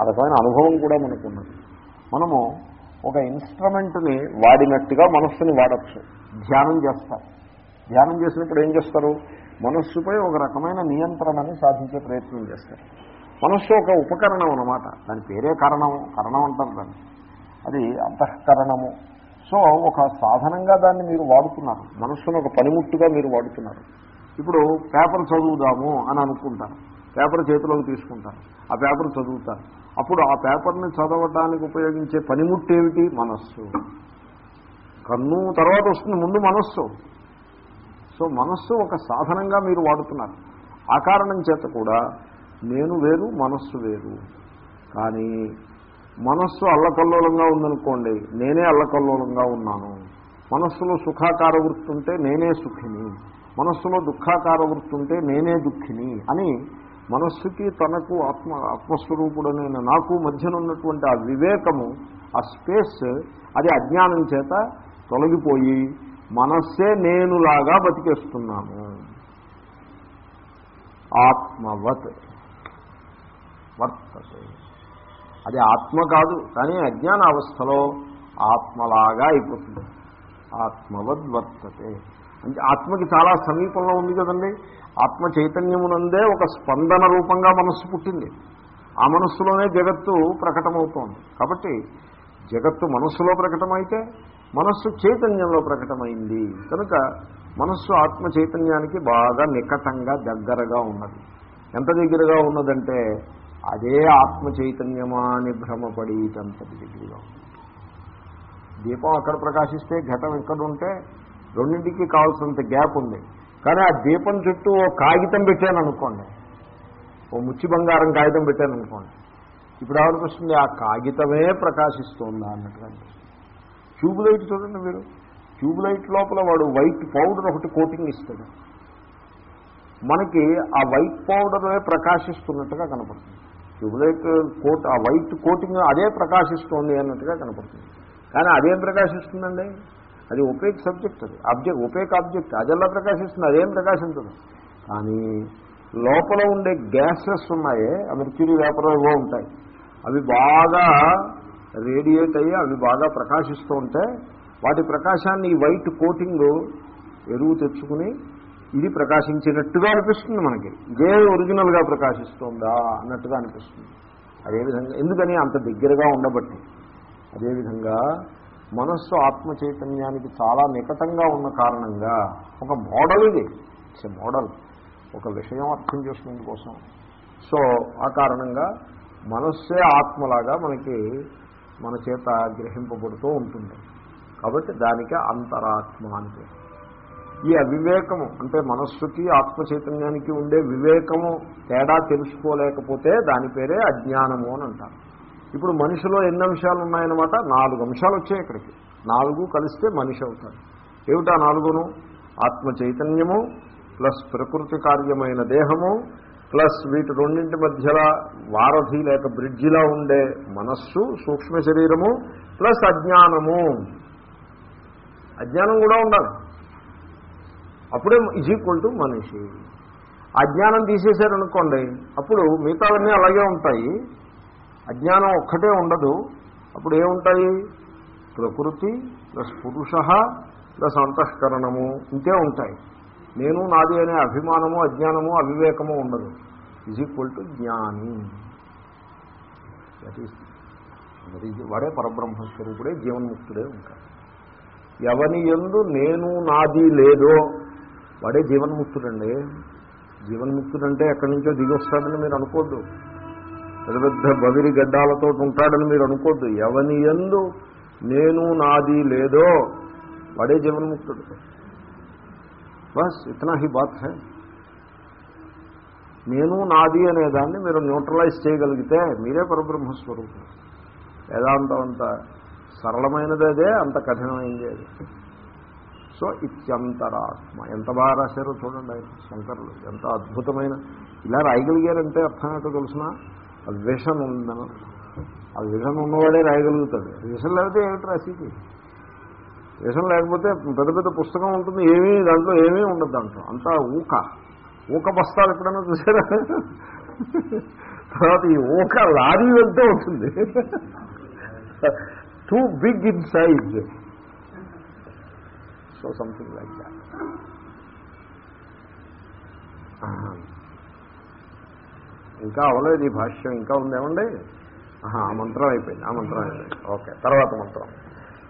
ఆ రకమైన అనుభవం కూడా మనకు ఉన్నది మనము ఒక ఇన్స్ట్రుమెంట్ని వాడినట్టుగా మనస్సుని వాడచ్చు. ధ్యానం చేస్తారు. ధ్యానం చేసినప్పుడు ఏం చేస్తారు? మనస్సుపై ఒక రకమైన నియంత్రణని సాధించే ప్రయత్నం చేస్తారు. మనస్సు ఒక ఉపకరణం అన్నమాట. దాని పేరే కారణం. కరణం అంటారు దాన్ని. అది అంతఃకరణము. సో ఒక సాధనంగా దాన్ని మీరు వాడుతున్నారు. మనస్సును ఒక పనిముట్టుగా మీరు వాడుతున్నారు. ఇప్పుడు పేపర్ చదువుదాము అని అనుకుంటారు. పేపర్ చేతిలోకి తీసుకుంటాను ఆ పేపర్ చదువుతాను అప్పుడు ఆ పేపర్ని చదవడానికి ఉపయోగించే పనిముట్టు ఏమిటి మనస్సు. కన్ను తర్వాత వస్తుంది ముందు మనస్సు. సో మనస్సు ఒక సాధనంగా మీరు వాడుతున్నారు. ఆ కారణం చేత కూడా నేను వేరు మనస్సు వేరు. కానీ మనస్సు అల్లకల్లోలంగా ఉందనుకోండి నేనే అల్లకల్లోలంగా ఉన్నాను. మనస్సులో సుఖాకార వృత్తి ఉంటే నేనే సుఖిని. మనస్సులో దుఃఖాకార వృత్తుంటే నేనే దుఃఖిని అని మనస్సుకి తనకు ఆత్మ ఆత్మస్వరూపుడనైన నాకు మధ్యన ఉన్నటువంటి ఆ వివేకము ఆ స్పేస్ అది అజ్ఞానం చేత తొలగిపోయి మనస్సే నేనులాగా బతికేస్తున్నాను. ఆత్మవత్. వర్తతే. అది ఆత్మ కాదు కానీ అజ్ఞాన అవస్థలో ఆత్మలాగా అయిపోతుంది. ఆత్మవద్ వర్తతే. అంటే ఆత్మకి చాలా సమీపంలో ఉంది కదండి. ఆత్మ చైతన్యమునందే ఒక స్పందన రూపంగా మనస్సు పుట్టింది. ఆ మనస్సులోనే జగత్తు ప్రకటమవుతోంది. కాబట్టి జగత్తు మనస్సులో ప్రకటమైతే మనస్సు చైతన్యంలో ప్రకటమైంది. కనుక మనస్సు ఆత్మ చైతన్యానికి బాగా నికటంగా దగ్గరగా ఉన్నది. ఎంత దగ్గరగా ఉన్నదంటే అదే ఆత్మ చైతన్యమా అని భ్రమపడేటంతటి దగ్గరగా ఉంది దీపం అక్కడ ప్రకాశిస్తే ఘటం ఇక్కడ ఉంటే రెండింటికి కావాల్సినంత గ్యాప్ ఉంది. కానీ ఆ దీపం చుట్టూ ఓ కాగితం పెట్టాను అనుకోండి ఓ ముచ్చి బంగారం కాగితం పెట్టాను అనుకోండి ఇప్పుడు ఏమనిపిస్తుంది? ఆ కాగితమే ప్రకాశిస్తుందా అన్నట్టుగా అనిపిస్తుంది ట్యూబ్ లైట్ చూడండి మీరు. ట్యూబ్ లైట్ లోపల వాడు వైట్ పౌడర్ ఒకటి కోటింగ్ ఇస్తాడు. మనకి ఆ వైట్ పౌడరే ప్రకాశిస్తున్నట్టుగా కనపడుతుంది. ట్యూబ్ లైట్ కోట్ ఆ వైట్ కోటింగ్ అదే ప్రకాశిస్తోంది అన్నట్టుగా కనపడుతుంది. కానీ అదేం ప్రకాశిస్తుందండి? అది ఒపేక్ సబ్జెక్ట్ అది. Object opaque object. అదెల్లా ప్రకాశిస్తుంది? అదేం ప్రకాశించదు. కానీ లోపల ఉండే గ్యాసెస్ ఉన్నాయే ఆ మెర్క్యూరీ ఏవో ఉంటాయి. అవి బాగా రేడియేట్ అయ్యి అవి బాగా ప్రకాశిస్తూ ఉంటే వాటి ప్రకాశాన్ని ఈ వైట్ కోటింగ్ ఎరువు తెచ్చుకుని ఇది ప్రకాశించినట్టుగా అనిపిస్తుంది మనకి. ఇదే ఒరిజినల్గా ప్రకాశిస్తుందా అన్నట్టుగా అనిపిస్తుంది. అదేవిధంగా ఎందుకని అంత దగ్గరగా ఉండబట్టి? అదేవిధంగా మనస్సు ఆత్మ చైతన్యానికి చాలా నికటంగా ఉన్న కారణంగా ఒక మోడల్ ఇది. ఇట్స్ మోడల్ ఒక విషయం అర్థం చేసుకునే కోసం సో ఆ కారణంగా మనస్సే ఆత్మలాగా మనకి మన చేత గ్రహింపబడుతూ ఉంటుంది. కాబట్టి దానికి అంతరాత్మ అని ఈ అవివేకము అంటే మనస్సుకి ఆత్మ చైతన్యానికి ఉండే వివేకము తేడా తెలుసుకోలేకపోతే దాని పేరే అజ్ఞానము అని అంటారు. ఇప్పుడు మనిషిలో ఎన్ని అంశాలు ఉన్నాయన్నమాట నాలుగు అంశాలు వచ్చాయి ఇక్కడికి. నాలుగు కలిస్తే మనిషి అవుతాడు. ఏమిటా నాలుగును? ఆత్మ చైతన్యము ప్లస్ ప్రకృతి కార్యమైన దేహము ప్లస్ వీటి రెండింటి మధ్యలో వారధి లేక బ్రిడ్జిలా ఉండే మనస్సు సూక్ష్మ శరీరము ప్లస్ అజ్ఞానము. అజ్ఞానం కూడా ఉండాలి. అప్పుడే ఈజ్ ఈక్వల్ టు మనిషి. అజ్ఞానం తీసేశారనుకోండి అప్పుడు మిగతావన్నీ అలాగే ఉంటాయి. అజ్ఞానం ఒక్కటే ఉండదు. అప్పుడు ఏముంటాయి? ప్రకృతి ప్లస్ పురుష ప్లస్ అంతఃకరణము ఇంతే ఉంటాయి. నేను నాది అనే అభిమానము అజ్ఞానము అవివేకము ఉండదు. ఈజ్ ఈక్వల్ టు జ్ఞాని. దట్ ఈస్ దట్ ఈజ్ వాడే పరబ్రహ్మస్వరూపుడే జీవన్ముక్తుడే ఉంటాడు. ఎవని ఎందు నేను నాది లేదో వాడే జీవన్ముక్తుడండి. జీవన్ముక్తుడంటే ఎక్కడి నుంచో దిగి వస్తాడని మీరు అనుకోద్దు. పెద్ద పెద్ద బవిరి గడ్డాలతో ఉంటాడని మీరు అనుకోద్దు. ఎవని ఎందు నేను నాది లేదో వాడే జీవన్ముక్తుడు. బస్ ఇతనా హీ బాత్ హై. నేను నాది అనేదాన్ని మీరు న్యూట్రలైజ్ చేయగలిగితే మీరే పరబ్రహ్మస్వరూపం వేదాంతం అంత సరళమైనది అదే అంత కఠినమైనది అది సో ఇత్యంతరాత్మ. ఎంత బాగా రాశారో చూడండి ఆయన శంకరులు. ఎంత అద్భుతమైన. ఇలా రాయగలిగారంటే అర్థం ఏంటో తెలిసిన? ఆ విషం ఉందని ఆ విషం ఉన్నవాడే రాయగలుగుతాడు. విషం లేకపోతే ఏమిటి రాసేది విషం లేకపోతే పెద్ద పెద్ద పుస్తకం ఉంటుంది ఏమీ దాంట్లో ఏమీ ఉండదు దాంట్లో. అంతా ఊక. ఊక బస్తాలు ఎప్పుడైనా చూసారా? తర్వాత ఈ ఊక లారీ వెళ్తూ ఉంటుంది. Too big in size so something like that ఇంకా అవలేదు ఈ భాష్యం ఇంకా ఉందేమండి ఆ మంత్రం అయిపోయింది ఆ మంత్రం అయిపోయింది. ఓకే తర్వాత మంత్రం.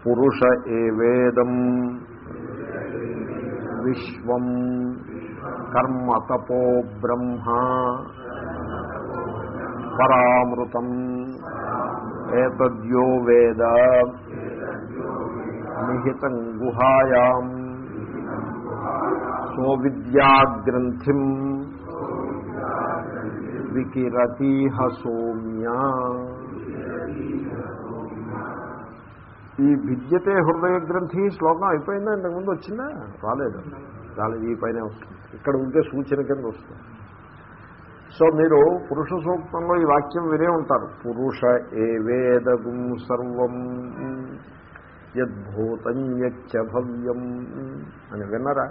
పురుష ఏ వేదం? విశ్వం. కర్మ తపో బ్రహ్మ. పరామృతం. ఏతద్యో వేద. నిహితం గుహాయాం. సోవిద్యాగ్రంథిం వికిరతీహ సోమ్యా. ఈ విద్యతే హృదయ గ్రంథి శ్లోకం అయిపోయిందా? ఇంతకుముందు వచ్చిందా? రాలేదు. రాలేదు ఈ పైన వస్తుంది. ఇక్కడ ఉంటే సూచన కింద వస్తుంది. సో మీరు పురుష సూక్తంలో ఈ వాక్యం వినే ఉంటారు. పురుష ఏ వేదగుం సర్వం యద్భూతం యచ్చ భవ్యం. అని విన్నరా?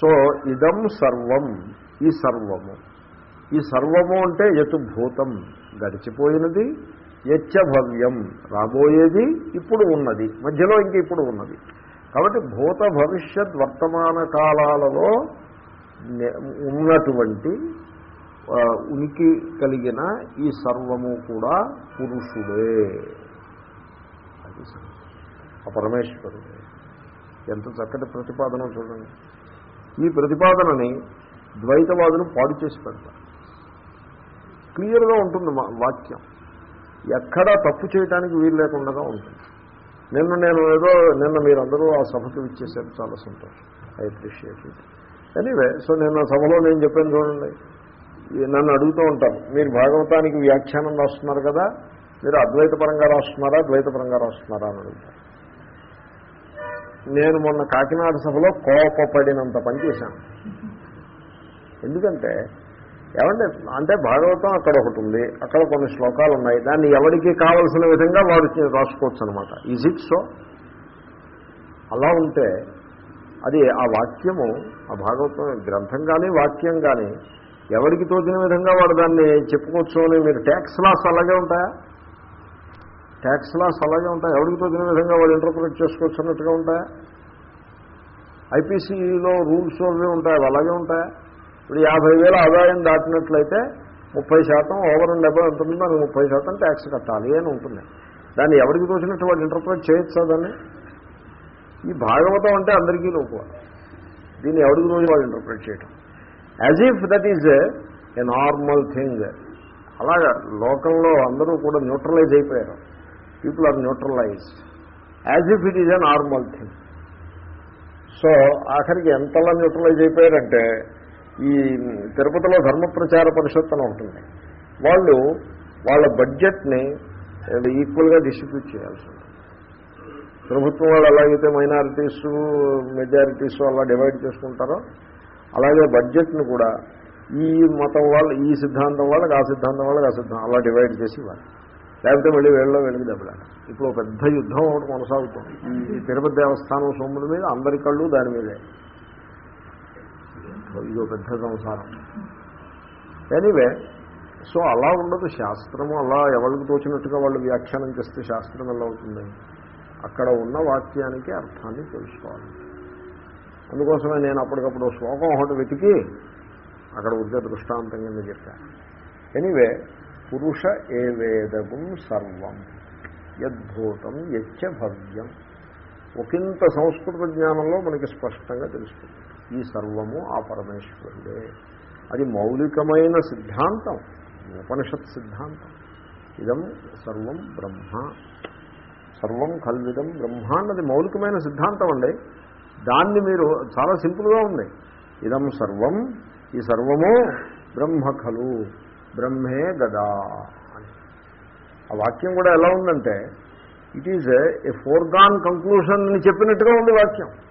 సో ఇదం సర్వం ఈ సర్వము. ఈ సర్వము అంటే యతు భూతం. గడిచిపోయినది యచ్చ భవ్యం రాబోయేది ఇప్పుడు ఉన్నది. మధ్యలో ఇంక ఇప్పుడు ఉన్నది. కాబట్టి భూత భవిష్యత్ వర్తమాన కాలాలలో నే- ఉన్నటువంటి ఉనికి కలిగిన ఈ సర్వము కూడా పురుషుడే. అది పరమేశ్వరుడే. ఎంత చక్కటి ప్రతిపాదన చూడండి. ఈ ప్రతిపాదనని ద్వైతవాదులు పాడు చేసి పెడతారు. క్లియర్గా ఉంటుంది మా వాక్యం. ఎక్కడా తప్పు చేయడానికి వీలు లేకుండా ఉంటుంది. నిన్న నేను ఏదో నిన్న మీరందరూ ఆ సభకు ఇచ్చేసారు చాలా సంతోషం. I appreciate it anyway so నేను సభలో నేను చెప్పాను చూడండి. నన్ను అడుగుతూ ఉంటాను మీరు భాగవతానికి వ్యాఖ్యానం రాస్తున్నారు కదా మీరు అద్వైత పరంగా రాస్తున్నారా ద్వైత పరంగా రాస్తున్నారా అని అడుగుతారు. నేను మొన్న కాకినాడ సభలో కోపపడినంత పనిచేశాను ఎందుకంటే ఏమంటే అంటే భాగవతం అక్కడ ఒకటి ఉంది. అక్కడ కొన్ని శ్లోకాలు ఉన్నాయి. దాన్ని ఎవరికి కావలసిన విధంగా వాడు రాసుకోవచ్చు అనమాట ఈజ్ ఇట్ సో అలా ఉంటే అది ఆ వాక్యము ఆ భాగవతం గ్రంథం కానీ వాక్యం కానీ ఎవరికి తోచిన విధంగా వాడు దాన్ని చెప్పుకోవచ్చు అని మీరు ట్యాక్స్ లాస్ అలాగే ఉంటాయా? ట్యాక్స్ లాస్ అలాగే ఉంటాయి? ఎవరికి తోచిన విధంగా వాడు ఇంటర్ప్రిట్ చేసుకోవచ్చు అన్నట్టుగా ఉంటాయా? ఐపీసీలో రూల్స్ అవి ఉంటాయి? అవి అలాగే ఉంటాయా? ఇప్పుడు యాభై వేల ఆదాయం దాటినట్లయితే ముప్పై శాతం ఓవర్ అండ్ డెబ్బై ఎంత ఉందో దానికి ముప్పై శాతం ట్యాక్స్ కట్టాలి అని ఉంటుంది. దాన్ని ఎవరికి తోచినట్టు వాళ్ళు ఇంటర్ప్రిట్ చేయొచ్చా దాన్ని? ఈ భాగవతం అంటే అందరికీ లోపు దీన్ని ఎవరికి రోజు వాళ్ళు ఇంటర్ప్రిట్ చేయటం? As if that is a normal thing అలాగా లోకంలో అందరూ కూడా న్యూట్రలైజ్ అయిపోయారు. People are neutralise as if it is a normal thing so ఆఖరికి ఎంతలా న్యూట్రలైజ్ అయిపోయారంటే ఈ తిరుపతిలో ధర్మ ప్రచార పరిషత్ అని ఉంటుంది. వాళ్ళు వాళ్ళ బడ్జెట్ని ఈక్వల్గా డిస్ట్రిబ్యూట్ చేయాల్సి ఉంటుంది. ప్రభుత్వం వాళ్ళు ఎలాగైతే మైనారిటీస్ మెజారిటీస్ అలా డివైడ్ చేసుకుంటారో అలాగే బడ్జెట్ని కూడా ఈ మతం వాళ్ళు ఈ సిద్ధాంతం వాళ్ళకి ఆ సిద్ధాంతం వాళ్ళకి ఆ సిద్ధాంతం అలా డివైడ్ చేసి ఇవ్వాలి. లేకపోతే మళ్ళీ వీళ్ళలో వెళ్ళి దెబ్బలాట ఇప్పుడు ఒక పెద్ద యుద్ధం ఒకటి కొనసాగుతుంది. ఈ తిరుపతి దేవస్థానం సొమ్ముల మీద అందరి కళ్ళు దాని మీదే. ఇదో పెద్ద సంసారం ఎనీవే సో అలా ఉండదు శాస్త్రము. అలా ఎవరికి తోచినట్టుగా వాళ్ళు వ్యాఖ్యానం చేస్తే శాస్త్రం ఎలా అవుతుంది? అక్కడ ఉన్న వాక్యానికి అర్థాన్ని తెలుసుకోవాలి. అందుకోసమే నేను అప్పటికప్పుడు శ్లోకం ఒకటి వెతికి అక్కడ ఉద్ద దృష్టాంతం కింద చెప్పాను ఎనివే పురుష ఏ వేదం సర్వం యద్భూతం యచ్చ భవ్యం. ఒకంత సంస్కృత జ్ఞానంలో మనకి స్పష్టంగా తెలుస్తుంది. ఈ సర్వము ఆ పరమేశ్వరుడే. అది మౌలికమైన సిద్ధాంతం ఉపనిషత్ సిద్ధాంతం. ఇదం సర్వం బ్రహ్మ. సర్వం కల్విదం బ్రహ్మ అన్నది మౌలికమైన సిద్ధాంతం అండి. దాన్ని మీరు చాలా సింపుల్గా ఉంది. ఇదం సర్వం ఈ సర్వము బ్రహ్మ ఖలు బ్రహ్మే గదా అని. ఆ వాక్యం కూడా ఎలా ఉందంటే it is a foregone conclusion అని చెప్పినట్టుగా ఉంది వాక్యం.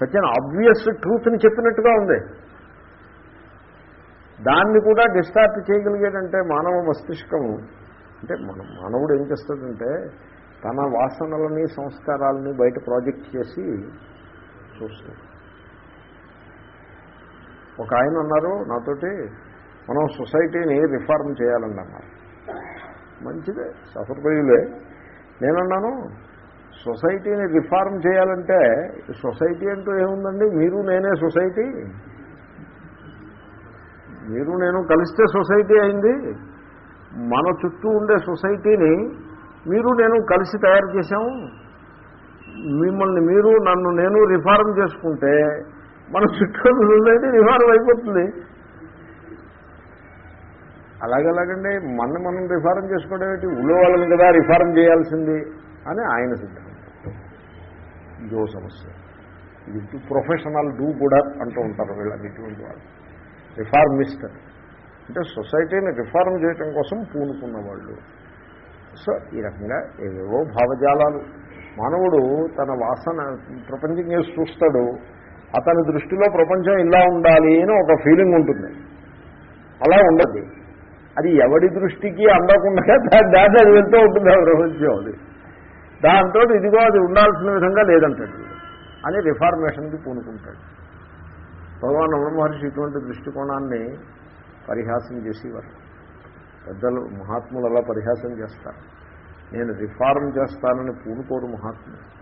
సచ్ అన్ ఆబ్వియస్ ట్రూత్ని చెప్పినట్టుగా ఉంది. దాన్ని కూడా డిస్టార్ట్ చేయగలిగేటంటే మానవ మస్తిష్కము అంటే మన మానవుడు ఏం చేస్తాడంటే తన వాసనలని సంస్కారాలని బయట ప్రాజెక్ట్ చేసి చూస్తాడు. ఒక ఆయన అన్నారు నాతోటి మనం సొసైటీని రిఫార్మ్ చేయాలని అన్నారు మంచిదే సఫర్పయులే నేనన్నాను సొసైటీని రిఫార్మ్ చేయాలంటే సొసైటీ అంటూ ఏముందండి? మీరు నేనే సొసైటీ? మీరు నేను కలిస్తే సొసైటీ అయింది. మన చుట్టూ ఉండే సొసైటీని మీరు నేను కలిసి తయారు చేశాము మిమ్మల్ని మీరు నన్ను నేను రిఫార్మ్ చేసుకుంటే మన చుట్టూ సొసైటీ రిఫార్మ్ అయిపోతుంది. అలాగలాగండి? మన మనం రిఫార్మ్ చేసుకోవడం ఏంటి? ఊళ్ళో వాళ్ళని కదా రిఫార్మ్ చేయాల్సింది. అని ఆయన సిద్ధాంతం ఇదో సమస్య. ఇది ప్రొఫెషనల్ డూ కూడా అంటూ ఉంటారు వీళ్ళని ఇటువంటి వాళ్ళు. రిఫార్మిస్ట్. అంటే సొసైటీని రిఫార్మ్ చేయటం కోసం పూనుకున్న వాళ్ళు సో ఈ రకంగా ఏవేవో భావజాలాలు. మానవుడు తన వాసన ప్రపంచం చేసి చూస్తాడు. అతని దృష్టిలో ప్రపంచం ఇలా ఉండాలి అని ఒక ఫీలింగ్ ఉంటుంది. అలా ఉండదు. అది ఎవడి దృష్టికి అందకుండా దాని అది వెళ్తూ ఉంటుంది ఆ ప్రపంచం అది. దాంతో ఇదిగో అది ఉండాల్సిన విధంగా లేదంటాడు. అని రిఫార్మేషన్కి పూనుకుంటాడు. భగవాన్ రమణ మహర్షి ఇటువంటి దృష్టికోణాన్ని పరిహాసం చేసేవారు. పెద్దలు మహాత్ములు అలా పరిహాసం చేస్తారు. నేను రిఫార్మ్ చేస్తానని పూనుకోరు మహాత్ములు.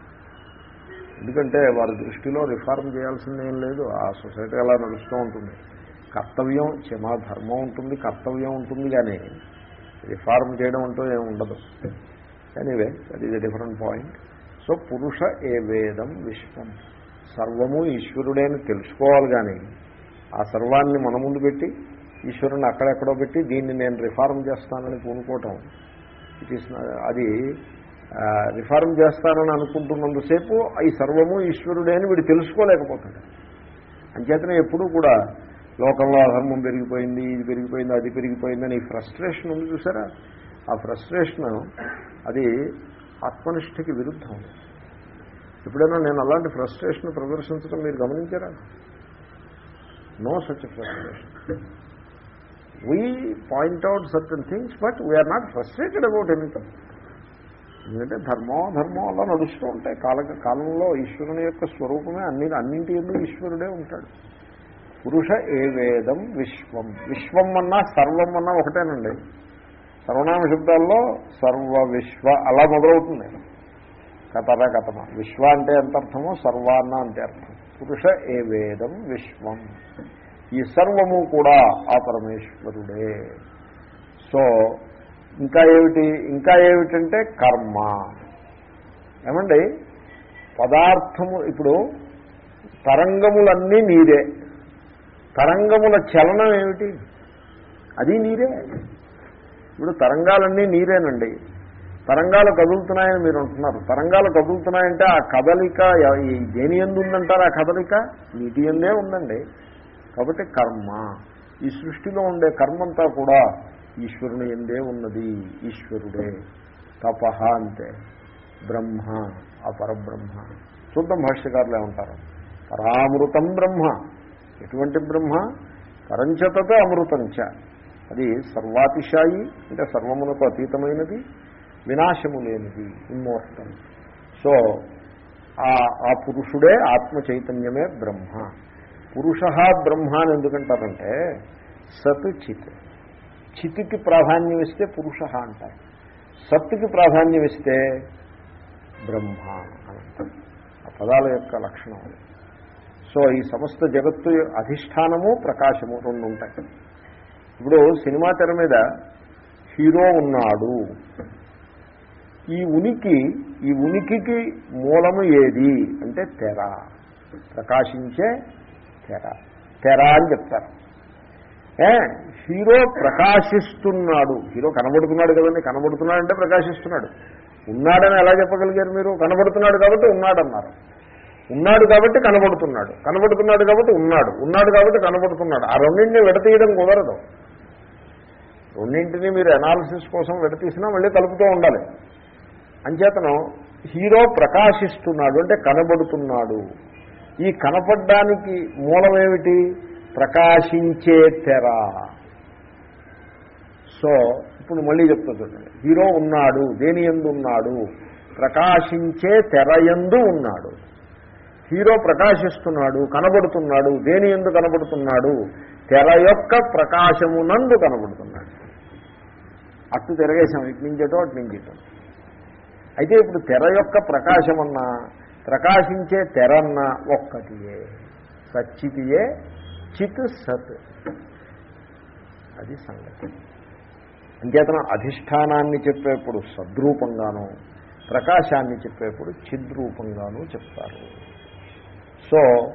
ఎందుకంటే వారి దృష్టిలో రిఫార్మ్ చేయాల్సింది ఏం లేదు. ఆ సొసైటీ అలా నడుస్తూ ఉంటుంది. కర్తవ్యం క్షమా ధర్మం ఉంటుంది కర్తవ్యం ఉంటుంది కానీ రిఫార్మ్ చేయడం అంటూ ఏమి ఉండదు. Anyway that is a different point so పురుష ఏ వేదం విశ్వం సర్వము ఈశ్వరుడే అని తెలుసుకోవాలి కానీ ఆ సర్వాన్ని మన ముందు పెట్టి ఈశ్వరుని అక్కడెక్కడో పెట్టి దీన్ని నేను రిఫార్మ్ చేస్తానని పూనుకోవటం. ఇట్ ఈస్ అది రిఫార్మ్ చేస్తానని అనుకుంటున్నందుసేపు ఈ సర్వము ఈశ్వరుడే అని వీడు తెలుసుకోలేకపోతాడు. అంచేతనే ఎప్పుడూ కూడా లోకంలో అధర్మం పెరిగిపోయింది ఇది పెరిగిపోయింది అది పెరిగిపోయింది అని ఫ్రస్ట్రేషన్ ఉంది చూసారా? ఆ ఫ్రస్ట్రేషన్ అది ఆత్మనిష్టకి విరుద్ధం. ఎప్పుడైనా నేను అలాంటి ఫ్రస్ట్రేషన్ ప్రదర్శించడం మీరు గమనించారా? No such frustration. We point out certain things but we are not frustrated about anything ఎందుకంటే ధర్మో ధర్మం అలా నడుస్తూ ఉంటాయి. కాల కాలంలో ఈశ్వరుని యొక్క స్వరూపమే అన్ని అన్నింటి ఈశ్వరుడే ఉంటాడు. పురుష ఏ వేదం విశ్వం. విశ్వం అన్నా సర్వం అన్నా ఒకటేనండి. సర్వనామ శబ్దాల్లో సర్వ విశ్వ అలా మొదలవుతుంది. కథర కథన విశ్వ అంటే ఎంత అర్థమో సర్వాన్న అంటే అర్థం. పురుష ఏ వేదం విశ్వం. ఈ సర్వము కూడా ఆ పరమేశ్వరుడే. సో ఇంకా ఏమిటి? ఇంకా ఏమిటంటే కర్మ. ఏమండి? పదార్థము ఇప్పుడు తరంగములన్నీ నీరే. తరంగముల చలనం ఏమిటి? అది నీరే. ఇప్పుడు తరంగాలన్నీ నీరేనండి. తరంగాలు కదులుతున్నాయని మీరు అంటున్నారు. తరంగాలు కదులుతున్నాయంటే ఆ కదలిక దేని ఎందు ఉందంటారు ఆ కదలిక? నీటి ఎందే ఉందండి. కాబట్టి కర్మ. ఈ సృష్టిలో ఉండే కర్మంతా కూడా ఈశ్వరుని ఎందే ఉన్నది. ఈశ్వరుడే. తపహ అంతే. బ్రహ్మ ఆ పరబ్రహ్మ చూద్దాం భాష్యకారులు ఏమంటారు. పరామృతం బ్రహ్మ. ఎటువంటి బ్రహ్మ? పరంచతతో అమృతంచ. అది సర్వాతిశాయి అంటే సర్వమునకు అతీతమైనది వినాశము లేనిది ఇమ్మోర్టల్ సో ఆ ఆ పురుషుడే ఆత్మ చైతన్యమే బ్రహ్మ. పురుష బ్రహ్మ అని ఎందుకంటారంటే సత్ చిత్. చితికి ప్రాధాన్యం ఇస్తే పురుష అంటారు. సత్తుకి ప్రాధాన్యం ఇస్తే బ్రహ్మ అని అంటారు. ఆ పదాల యొక్క లక్షణం సో ఈ సమస్త జగత్తు అధిష్టానము ప్రకాశము రెండు ఉంటాయి ఇప్పుడు సినిమా తెర మీద హీరో ఉన్నాడు. ఈ ఉనికి ఈ ఉనికికి మూలము ఏది? అంటే తెర. ప్రకాశించే తెర. తెర అని చెప్తారు. ఏ? హీరో ప్రకాశిస్తున్నాడు. హీరో కనబడుతున్నాడు కదండి. కనబడుతున్నాడు అంటే ప్రకాశిస్తున్నాడు. ఉన్నాడని ఎలా చెప్పగలిగారు మీరు? కనబడుతున్నాడు కాబట్టి ఉన్నాడన్నారు. ఉన్నాడు కాబట్టి కనబడుతున్నాడు. కనబడుతున్నాడు కాబట్టి ఉన్నాడు. ఉన్నాడు కాబట్టి కనబడుతున్నాడు. ఆ రెండింటిని విడతీయడం కుదరదు. రెండింటినీ మీరు అనాలిసిస్ కోసం విడతీసినా మళ్ళీ కలుపుతూ ఉండాలి. అంచేతనం హీరో ప్రకాశిస్తున్నాడు అంటే కనబడుతున్నాడు. ఈ కనపడడానికి మూలమేమిటి? ప్రకాశించే తెర. సో ఇప్పుడు మళ్ళీ చెప్తా చూడండి. హీరో ఉన్నాడు దేని ఎందు ఉన్నాడు? ప్రకాశించే తెర ఎందు ఉన్నాడు. హీరో ప్రకాశిస్తున్నాడు కనబడుతున్నాడు దేని ఎందు కనబడుతున్నాడు? తెర యొక్క ప్రకాశమునందు కనబడుతున్నాడు. అట్టు తిరగేశాం ఇటు నుంచేటో అటు నుంచేటో అయితే ఇప్పుడు తెర యొక్క ప్రకాశమన్నా ప్రకాశించే తెరన్న ఒక్కటియే. సచ్చితియే చిత్ సత్. అది సంగతి. అంచేతన అధిష్టానాన్ని చెప్పేప్పుడు సద్రూపంగాను ప్రకాశాన్ని చెప్పేప్పుడు చిద్రూపంగాను చెప్తారు. సో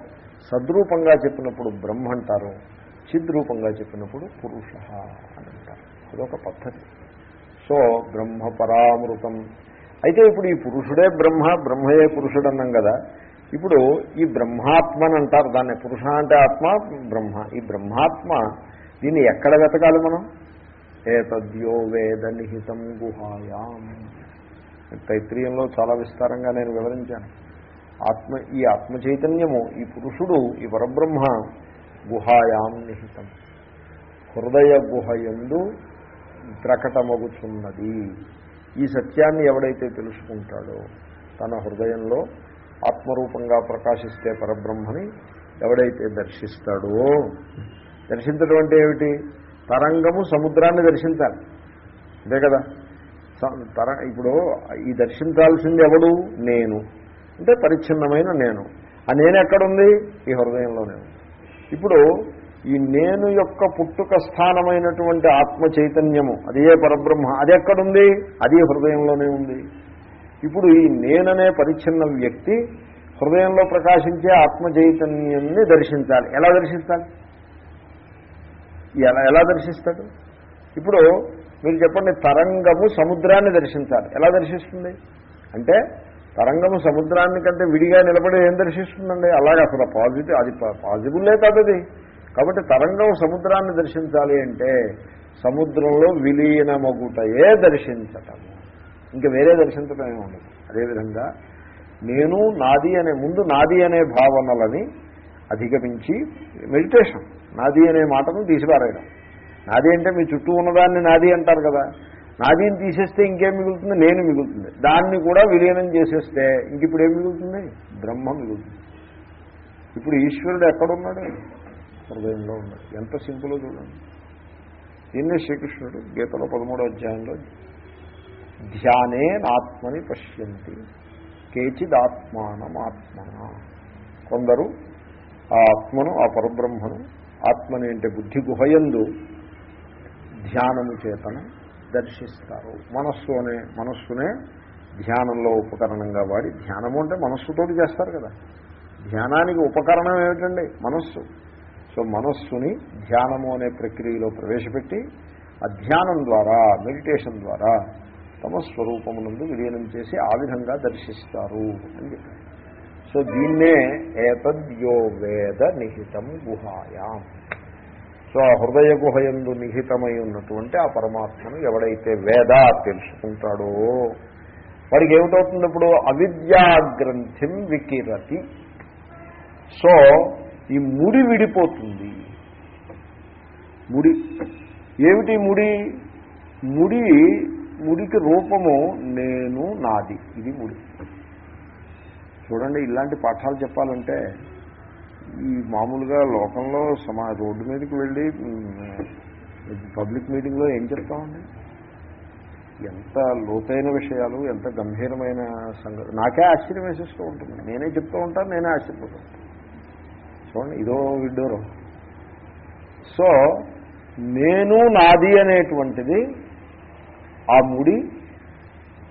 సద్రూపంగా చెప్పినప్పుడు బ్రహ్మ అంటారు చిద్రూపంగా చెప్పినప్పుడు పురుష అని అంటారు. అదొక పద్ధతి. సో బ్రహ్మ పరామృతం అయితే ఇప్పుడు ఈ పురుషుడే బ్రహ్మ బ్రహ్మయే పురుషుడు అన్నాం కదా. ఇప్పుడు ఈ బ్రహ్మాత్మని అంటారు. దాన్ని పురుష అంటే ఆత్మ బ్రహ్మ. ఈ బ్రహ్మాత్మ దీన్ని ఎక్కడ వెతకాలి మనం? ఏతద్యో వేద నిహితం గుహాయాం. తైత్రీయంలో చాలా విస్తారంగా నేను వివరించాను. ఆత్మ ఈ ఆత్మ చైతన్యము ఈ పురుషుడు ఈ పరబ్రహ్మ గుహాయాం నిహితం హృదయ గుహయందు ప్రకటమగుచున్నది ఈ సత్యాన్ని ఎవడైతే తెలుసుకుంటాడో తన హృదయంలో ఆత్మరూపంగా ప్రకాశిస్తే పరబ్రహ్మని ఎవడైతే దర్శిస్తాడో? దర్శించడం అంటే ఏమిటి? తరంగము సముద్రాన్ని దర్శించాలి. అంతే కదా? స- తర ఇప్పుడు ఈ దర్శించాల్సింది ఎవడు? నేను. అంటే పరిచ్ఛిన్నమైన నేను. ఆ నేను ఎక్కడుంది? ఈ హృదయంలోనే ఉంది. ఇప్పుడు ఈ నేను యొక్క పుట్టుక స్థానమైనటువంటి ఆత్మ చైతన్యము అదే పరబ్రహ్మ అది ఎక్కడుంది? అది హృదయంలోనే ఉంది. ఇప్పుడు ఈ నేననే పరిచ్ఛిన్న వ్యక్తి హృదయంలో ప్రకాశించే ఆత్మ చైతన్యాన్ని దర్శించాలి. ఎలా దర్శించాలి ఎలా ఎలా దర్శిస్తాడు? ఇప్పుడు మీరు చెప్పండి తరంగము సముద్రాన్ని దర్శించాలి. ఎలా దర్శిస్తుంది? అంటే తరంగము సముద్రాన్ని కంటే విడిగా నిలబడి ఏం దర్శిస్తుందండి? అలాగే అసలు పాజిటివ్ అది పాజిబుల్లే కాదు అది. కాబట్టి తరంగం సముద్రాన్ని దర్శించాలి అంటే సముద్రంలో విలీనమగుటయే దర్శించటము ఇంకా వేరే దర్శించటం ఏమి ఉండదు. అదేవిధంగా నేను నాది అనే ముందు నాది అనే భావనలని అధిగమించి మెడిటేషన్ నాది అనే మాటను తీసిపారేయడం. నాది అంటే మీ చుట్టూ ఉన్నదాన్ని నాది అంటారు కదా. నాదిని తీసేస్తే ఇంకేం మిగులుతుంది? నేను మిగులుతుంది. దాన్ని కూడా విలీనం చేసేస్తే ఇంక ఇప్పుడు ఏం మిగులుతుంది? బ్రహ్మ మిగులుతుంది. ఇప్పుడు ఈశ్వరుడు ఎక్కడున్నాడు? హృదయంలో ఉన్నది ఎంత సింపులో చూడండి. దీన్నే శ్రీకృష్ణుడు గీతలో పదమూడో అధ్యాయంలో ధ్యానే ఆత్మని పశ్యంతి కేచిదాత్మానం ఆత్మన కొందరు ఆ ఆత్మను ఆ పరబ్రహ్మను ఆత్మని అంటే బుద్ధి గుహయందు ధ్యానము చేతను దర్శిస్తారు. మనస్సు అనే మనస్సునే ధ్యానంలో ఉపకరణంగా వాడి ధ్యానము అంటే మనస్సుతోటి చేస్తారు కదా. ధ్యానానికి ఉపకరణం ఏమిటండి? మనస్సు. సో మనస్సుని ధ్యానము అనే ప్రక్రియలో ప్రవేశపెట్టి అధ్యానం ద్వారా మెడిటేషన్ ద్వారా తమ స్వరూపమునందు విలీనం చేసి ఆ విధంగా దర్శిస్తారు అని చెప్పారు. సో దీన్నే ఏతద్యో వేద నిహితం గుహాయాం. సో ఆ హృదయ గుహయందు నిహితమై ఉన్నటువంటి ఆ పరమాత్మను ఎవడైతే వేద తెలుసుకుంటాడో వాడికి ఏమిటవుతుంది ఇప్పుడు అవిద్యాగ్రంథిం వికిరతి. సో ఈ ముడి విడిపోతుంది. ముడి ఏమిటి ముడి? ముడి ముడికి రూపము నేను నాది. ఇది ముడి. చూడండి ఇలాంటి పాఠాలు చెప్పాలంటే ఈ మామూలుగా లోకంలో సమా రోడ్డు మీదకి వెళ్ళి పబ్లిక్ మీటింగ్లో ఏం చెప్తామండి? ఎంత లోతైన విషయాలు ఎంత గంభీరమైన సంగతి నాకే ఆశ్చర్యం వేసేస్తూ ఉంటుంది. నేనే చెప్తూ ఉంటాను నేనే ఆశ్చర్యపోతూ ఉంటాను. చూడండి ఇదో విడ్డూరం సో నేను నాది అనేటువంటిది ఆ ముడి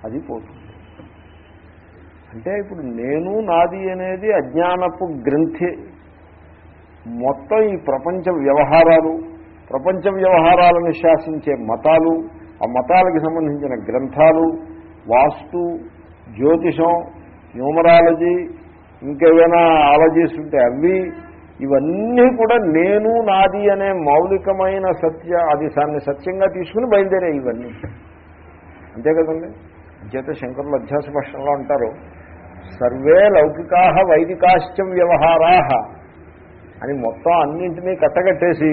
అది పోతుంది. అంటే ఇప్పుడు నేను నాది అనేది అజ్ఞానపు గ్రంథి. మొత్తం ఈ ప్రపంచ వ్యవహారాలు ప్రపంచ వ్యవహారాలను శాసించే మతాలు ఆ మతాలకు సంబంధించిన గ్రంథాలు వాస్తు జ్యోతిషం న్యూమరాలజీ ఇంకేమైనా ఆలజీస్ ఉంటే అవి ఇవన్నీ కూడా నేను నాది అనే మౌలికమైన సత్య అది దాన్ని సత్యంగా తీసుకుని బయలుదేరే ఇవన్నీ. అంతే కదండి? చేత శంకరులు అధ్యాస భాషలో అంటారు సర్వే లౌకికా వైదికాశ్చం వ్యవహారా అని మొత్తం అన్నింటినీ కట్టగట్టేసి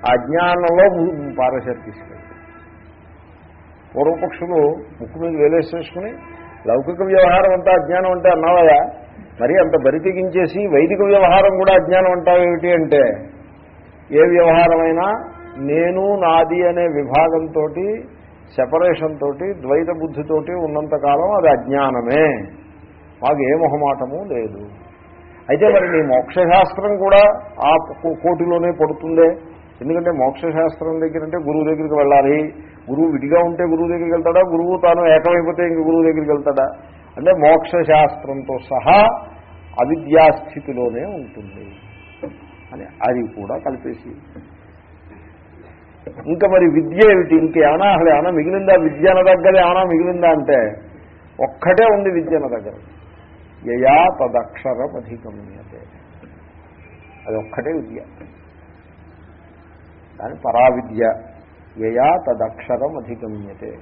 ఆ అజ్ఞానంలో ము- పారేశారు పూర్వపక్షులు ముక్కు మీద వేలేసేసుకుని లౌకిక వ్యవహారం అంతా అజ్ఞానం అంటే అన్నావయా మరి అంత బరితెగించేసి వైదిక వ్యవహారం కూడా అజ్ఞానం అంటావు ఏమిటి అంటే ఏ వ్యవహారమైనా నేను నాది అనే విభాగంతో సెపరేషన్ తోటి ద్వైత బుద్ధితోటి ఉన్నంతకాలం అది అజ్ఞానమే. మాకు ఏ మొహమాటము లేదు. అయితే మరి నీ మోక్షశాస్త్రం కూడా ఆ కో- కోటిలోనే పడుతుందే. ఎందుకంటే మోక్షశాస్త్రం దగ్గర అంటే గురువు దగ్గరికి వెళ్ళాలి. గురువు విడిగా ఉంటే గురువు దగ్గరికి వెళ్తాడా? గురువు తాను ఏకమైపోతే ఇంక గురువు దగ్గరికి వెళ్తాడా? అంటే మోక్షశాస్త్రంతో సహా అవిద్యాస్థితిలోనే ఉంటుంది అని అది కూడా కలిపేసి. ఇంకా మరి విద్య ఏమిటి? ఇంకేమైనా అసలు ఏమైనా మిగిలిందా? విద్య అన్న దగ్గర ఏమైనా మిగిలిందా అంటే ఒక్కటే ఉంది విద్య అన్న దగ్గర. యయా తదక్షరం అధిగమ్యతే అది ఒక్కటే విద్య. దాని పరావిద్య. యయా తదక్షరం అధిగమ్యతే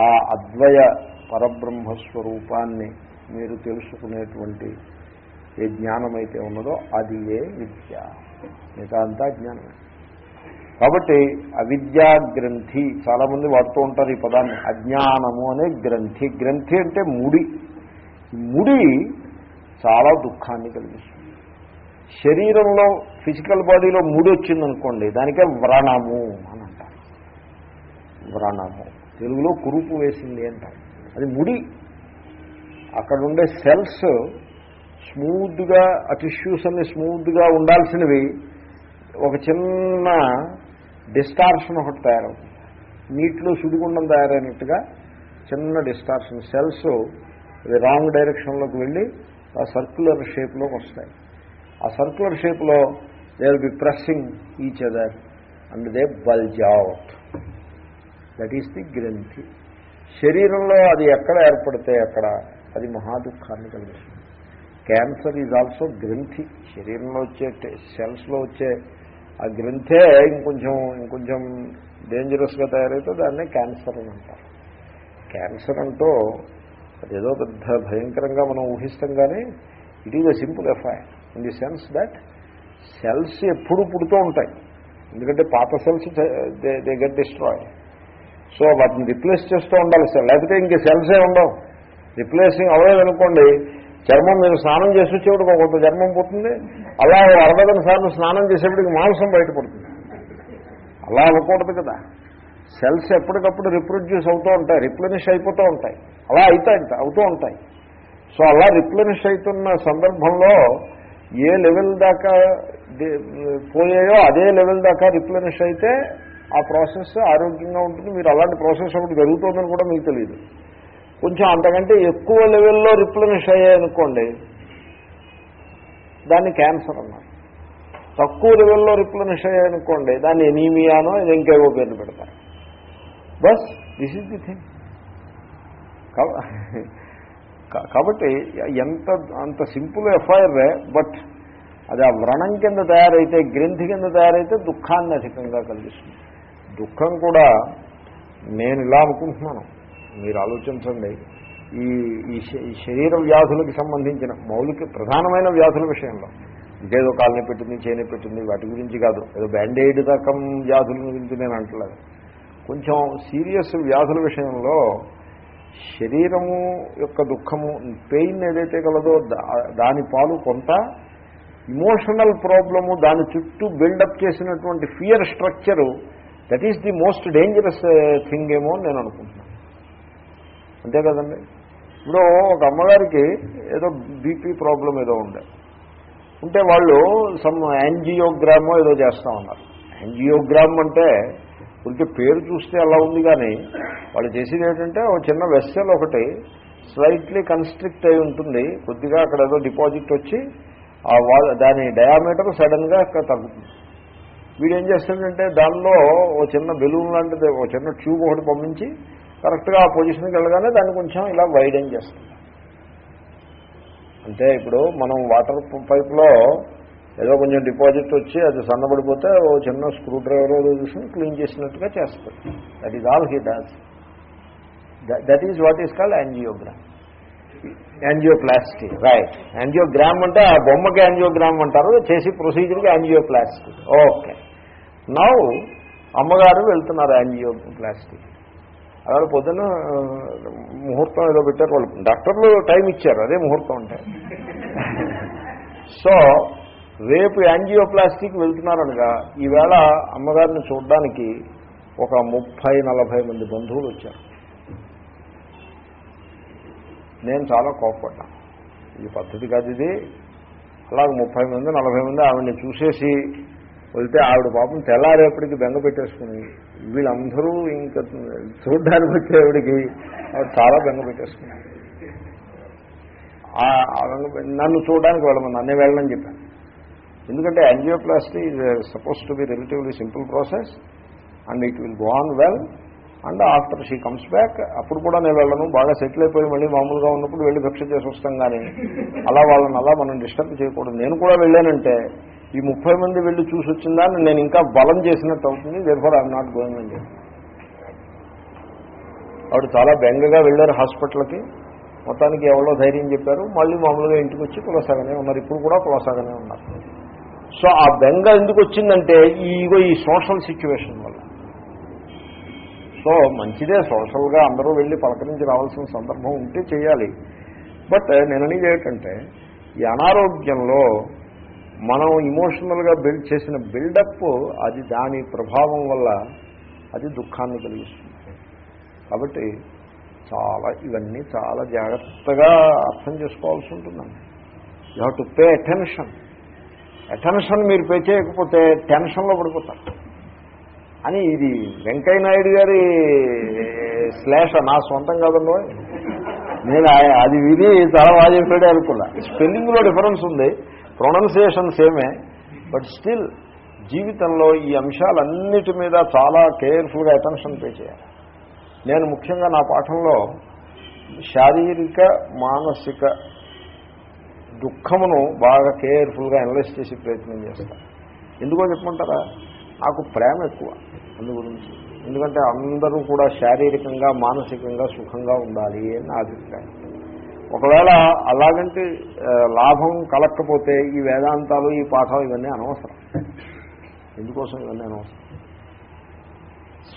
ఆ అద్వయ పరబ్రహ్మస్వరూపాన్ని మీరు తెలుసుకునేటువంటి ఏ జ్ఞానమైతే ఉన్నదో అది ఏ విద్య? మిగతా జ్ఞానమే. కాబట్టి అవిద్యా గ్రంథి చాలామంది వాడుతూ ఉంటారు ఈ పదాన్ని అజ్ఞానము అనే గ్రంథి. గ్రంథి అంటే ముడి. ముడి చాలా దుఃఖాన్ని కలిగిస్తుంది. శరీరంలో ఫిజికల్ బాడీలో ముడి వచ్చిందనుకోండి దానికే వ్రణము అని అంటారు. వ్రణము. తెలుగులో కురుపు వేసింది అంటారు. అది ముడి. అక్కడ ఉండే సెల్స్ స్మూత్గా ఆ టిష్యూస్ అన్ని స్మూత్గా ఉండాల్సినవి. ఒక చిన్న డిస్టార్షన్ ఒకటి తయారవుతుంది. నీటిలో సుడిగుండం తయారైనట్టుగా చిన్న డిస్టార్షన్ సెల్స్ రాంగ్ డైరెక్షన్లోకి వెళ్ళి ఆ సర్క్యులర్ షేప్లోకి వస్తాయి. ఆ సర్క్యులర్ షేప్లో they will be pressing each other and they bulge out that is the గ్రంథి శరీరంలో అది ఎక్కడ ఏర్పడితే అక్కడ అది మహాదుఖాన్ని కలిగిస్తుంది. క్యాన్సర్ ఈజ్ ఆల్సో గ్రంథి. శరీరంలో వచ్చే సెల్స్లో వచ్చే ఆ గ్రంథే ఇంకొంచెం ఇంకొంచెం డేంజరస్గా తయారైతే దాన్నే క్యాన్సర్ అని అంటారు. క్యాన్సర్ అంటూ అదేదో పెద్ద భయంకరంగా మనం ఊహిస్తాం కానీ it is a simple affair in the sense that cells ఎప్పుడు పుడుతూ ఉంటాయి. ఎందుకంటే పాత cells they get destroy so వాటిని రిప్లేస్ చేస్తూ ఉండాలి. సార్ లేకపోతే ఇంక సెల్సే ఉండవు. రిప్లేసింగ్ అవ్వలేదనుకోండి చర్మం మీరు స్నానం చేసి వచ్చేప్పటికి కొంత చర్మం పోతుంది అలా అరవదన సార్లు స్నానం చేసేప్పటికి మాంసం బయటపడుతుంది. అలా అవ్వకూడదు కదా. సెల్స్ ఎప్పటికప్పుడు రిప్రొడ్యూస్ అవుతూ ఉంటాయి రిప్లెనిష్ అయిపోతూ ఉంటాయి. అలా అవుతాయి అవుతూ ఉంటాయి. సో అలా రిప్లెనిష్ అవుతున్న సందర్భంలో ఏ లెవెల్ దాకా పోయాయో అదే లెవెల్ దాకా రిప్లెనిష్ అయితే ఆ ప్రాసెస్ ఆరోగ్యంగా ఉంటుంది. మీరు అలాంటి ప్రాసెస్ ఒకటి జరుగుతుందని కూడా మీకు తెలియదు. కొంచెం అంతకంటే ఎక్కువ లెవెల్లో రిప్లెనిష్ అయ్యాయనుకోండి దాన్ని క్యాన్సర్ అన్నారు. తక్కువ లెవెల్లో రిప్లెనిష్ అయ్యాయనుకోండి దాన్ని ఎనీమియానో ఇది ఇంకేవో పేర్లు పెడతారు. But this is the thing. కాబట్టి ఎంత అంత సింపుల్ ఎఫ్ఐఆర్ బట్ అది ఆ వ్రణం కింద తయారైతే గ్రంథి కింద తయారైతే దుఃఖాన్ని అధికంగా కలిగిస్తుంది. దుఃఖం కూడా నేను ఇలా అనుకుంటున్నాను. మీరు ఆలోచించండి. ఈ ఈ శరీర వ్యాధులకు సంబంధించిన మౌలిక ప్రధానమైన వ్యాధుల విషయంలో. ఇదేదో కాలనీ పెట్టింది చేయని పెట్టింది వాటి గురించి కాదు. ఏదో బ్యాండేడ్ రకం వ్యాధుల గురించి నేను అంటలేదు. కొంచెం సీరియస్ వ్యాధుల విషయంలో శరీరము యొక్క దుఃఖము పెయిన్ ఏదైతే కలదో దాని పాలు కొంత ఇమోషనల్ ప్రాబ్లము దాని చుట్టూ బిల్డప్ చేసినటువంటి fear structure that is the most dangerous thing ఏమో అని నేను అనుకుంటున్నాను. అంతే కదండి? ఇప్పుడు ఒక అమ్మగారికి ఏదో బీపీ ప్రాబ్లం ఏదో ఉండే. ఉంటే వాళ్ళు సమ్ యాంజియోగ్రామో ఏదో చేస్తూ ఉన్నారు. యాంజియోగ్రామ్ అంటే ఉంటే పేరు చూస్తే అలా ఉంది కానీ వాళ్ళు చేసేది ఏంటంటే ఒక చిన్న వెస్సెల్ ఒకటి స్లైట్లీ కన్స్ట్రిక్ట్ అయి ఉంటుంది. కొద్దిగా అక్కడ ఏదో డిపాజిట్ వచ్చి ఆ వా దాని డయామీటర్ సడన్గా అక్కడ తగ్గుతుంది. వీడు ఏం చేస్తాడంటే దానిలో ఓ చిన్న బెలూన్ లాంటిది ఓ చిన్న ట్యూబ్ ఒకటి పంపించి కరెక్ట్గా ఆ పొజిషన్కి వెళ్ళగానే దాన్ని కొంచెం ఇలా వైడెన్ చేస్తుంది అంటే ఇప్పుడు మనం వాటర్ పైప్లో ఏదో కొంచెం డిపాజిట్ వచ్చి అది సన్నబడిపోతే ఓ చిన్న స్క్రూ డ్రైవర్ ఏదో చూసి క్లీన్ చేసినట్టుగా చేస్తుంది that is all he does that is what is called angiogram angioplasty right angiogram అంటే ఆ బొమ్మకి యాంజియోగ్రామ్ అంటారు చేసి ప్రొసీజర్కి యాంజియోప్లాస్టీ ఓకే నౌ అమ్మగారు వెళ్తున్నారు యాంజియో ప్లాస్టిక్ అలా పొద్దున్న uh, ముహూర్తం ఏదో పెట్టారు వాళ్ళు. డాక్టర్లు టైం ఇచ్చారు అదే ముహూర్తం అంటే. సో రేపు యాంజియోప్లాస్టిక్ వెళ్తున్నారనగా ఈవేళ అమ్మగారిని చూడడానికి ఒక ముప్పై నలభై మంది బంధువులు వచ్చారు. నేను చాలా కోప్పడ్డా. ఈ పద్ధతి కాదు ఇది. అలాగే ముప్పై మంది నలభై మంది ఆమెని చూసేసి వెళ్తే ఆవిడ పాపం తెల్లారేపటికి బెంగ పెట్టేసుకుని వీళ్ళందరూ ఇంకా చూడ్డానికి వచ్చేవాడికి ఆవిడ చాలా బెంగ పెట్టేసుకున్నారు నన్ను చూడడానికి వెళ్ళమని నన్నే వెళ్ళని చెప్పాను. ఎందుకంటే angioplasty is suppose to be relatively simple process and it will go on well and after she comes back అప్పుడు కూడా నేను వెళ్ళను. బాగా సెటిల్ అయిపోయి మళ్ళీ మామూలుగా ఉన్నప్పుడు వెళ్ళి భిక్ష చేసి వస్తాం కానీ అలా వాళ్ళని అలా మనం డిస్టర్బ్ చేయకూడదు. నేను కూడా వెళ్ళానంటే ఈ ముప్పై మంది వెళ్ళి చూసి వచ్చిందా నేను ఇంకా బలం చేసినట్టు అవుతుంది దేర్ఫర్ ఐఎమ్ నాట్ గోయింగ్ అని చెప్పి ఆవిడ చాలా బెంగగా వెళ్ళారు హాస్పిటల్కి. మొత్తానికి ఎవరో ధైర్యం చెప్పారు. మళ్ళీ మామూలుగా ఇంటికి వచ్చి కులసాగానే ఉన్నారు. ఇప్పుడు కూడా కులసాగానే ఉన్నారు. సో ఆ బెంగ ఎందుకు వచ్చిందంటే ఈగో ఈ సోషల్ సిచ్యువేషన్ వల్ల. సో మంచిదే సోషల్గా అందరూ వెళ్ళి పలకరించి రావాల్సిన సందర్భం ఉంటే చేయాలి. బట్ నేను అనేది ఏంటంటే ఈ అనారోగ్యంలో మనం ఇమోషనల్గా బిల్డ్ చేసిన బిల్డప్ అది దాని ప్రభావం వల్ల అది దుఃఖాన్ని కలిగిస్తుంది. కాబట్టి చాలా ఇవన్నీ చాలా జాగ్రత్తగా అర్థం చేసుకోవాల్సి ఉంటుందండి. You have to pay attention attention మీరు పే చేయకపోతే టెన్షన్లో పడిపోతారు. అని ఇది వెంకయ్య నాయుడు గారి శ్లేష నా సొంతం కాదండి. నేను ఆ- అది విని చాలా బాగా చెప్పాడే అనుకున్నా. స్పెల్లింగ్లో డిఫరెన్స్ ఉంది. ప్రొనౌన్సియేషన్ సేమే బట్ స్టిల్ జీవితంలో ఈ అంశాలన్నిటి మీద చాలా కేర్ఫుల్గా అటెన్షన్ పే చేయాలి. నేను ముఖ్యంగా నా పాఠంలో శారీరక మానసిక దుఃఖమును బాగా కేర్ఫుల్గా అనలైజ్ చేసి ప్రయత్నం చేస్తాను ఎందుకో చెప్పమంటారా? నాకు ప్రేమ ఎక్కువ అందు గురించి. ఎందుకంటే అందరూ కూడా శారీరకంగా మానసికంగా సుఖంగా ఉండాలి అని నా అభిప్రాయం. ఒకవేళ అలాగంటే లాభం కలక్కపోతే ఈ వేదాంతాలు ఈ పాఠాలు ఇవన్నీ అనవసరం. ఎందుకోసం ఇవన్నీ అనవసరం?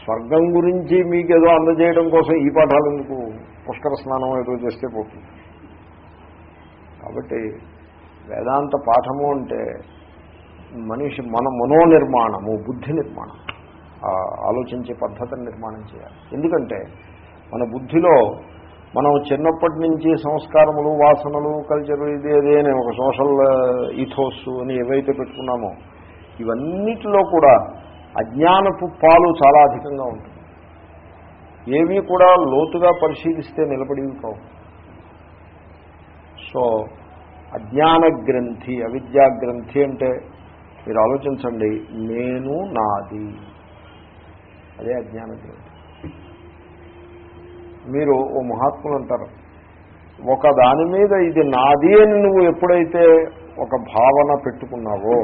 స్వర్గం గురించి మీకు ఏదో అందజేయడం కోసం ఈ పాఠాలు ఎందుకు? పుష్కర స్నానం ఏదో చేస్తే పోతుంది. కాబట్టి వేదాంత పాఠము అంటే మనిషి మన మనోనిర్మాణము బుద్ధి నిర్మాణం. ఆలోచించే పద్ధతిని నిర్మాణం చేయాలి. ఎందుకంటే మన బుద్ధిలో మనం చిన్నప్పటి నుంచి సంస్కారములు వాసనలు కల్చర్ ఇది అది అనే ఒక సోషల్ ఈథోస్ uh, అని ఏవైతే పెట్టుకున్నామో ఇవన్నిటిలో కూడా అజ్ఞానపు పాలు చాలా అధికంగా ఉంటుంది. ఏవి కూడా లోతుగా పరిశీలిస్తే నిలబడివి కావు. సో అజ్ఞాన గ్రంథి అవిద్యా గ్రంథి అంటే మీరు ఆలోచించండి నేను నాది. అదే అజ్ఞాన గ్రంథి. మీరు ఓ మహాత్ములు అంటారు. ఒక దాని మీద ఇది నాది అని నువ్వు ఎప్పుడైతే ఒక భావన పెట్టుకున్నావో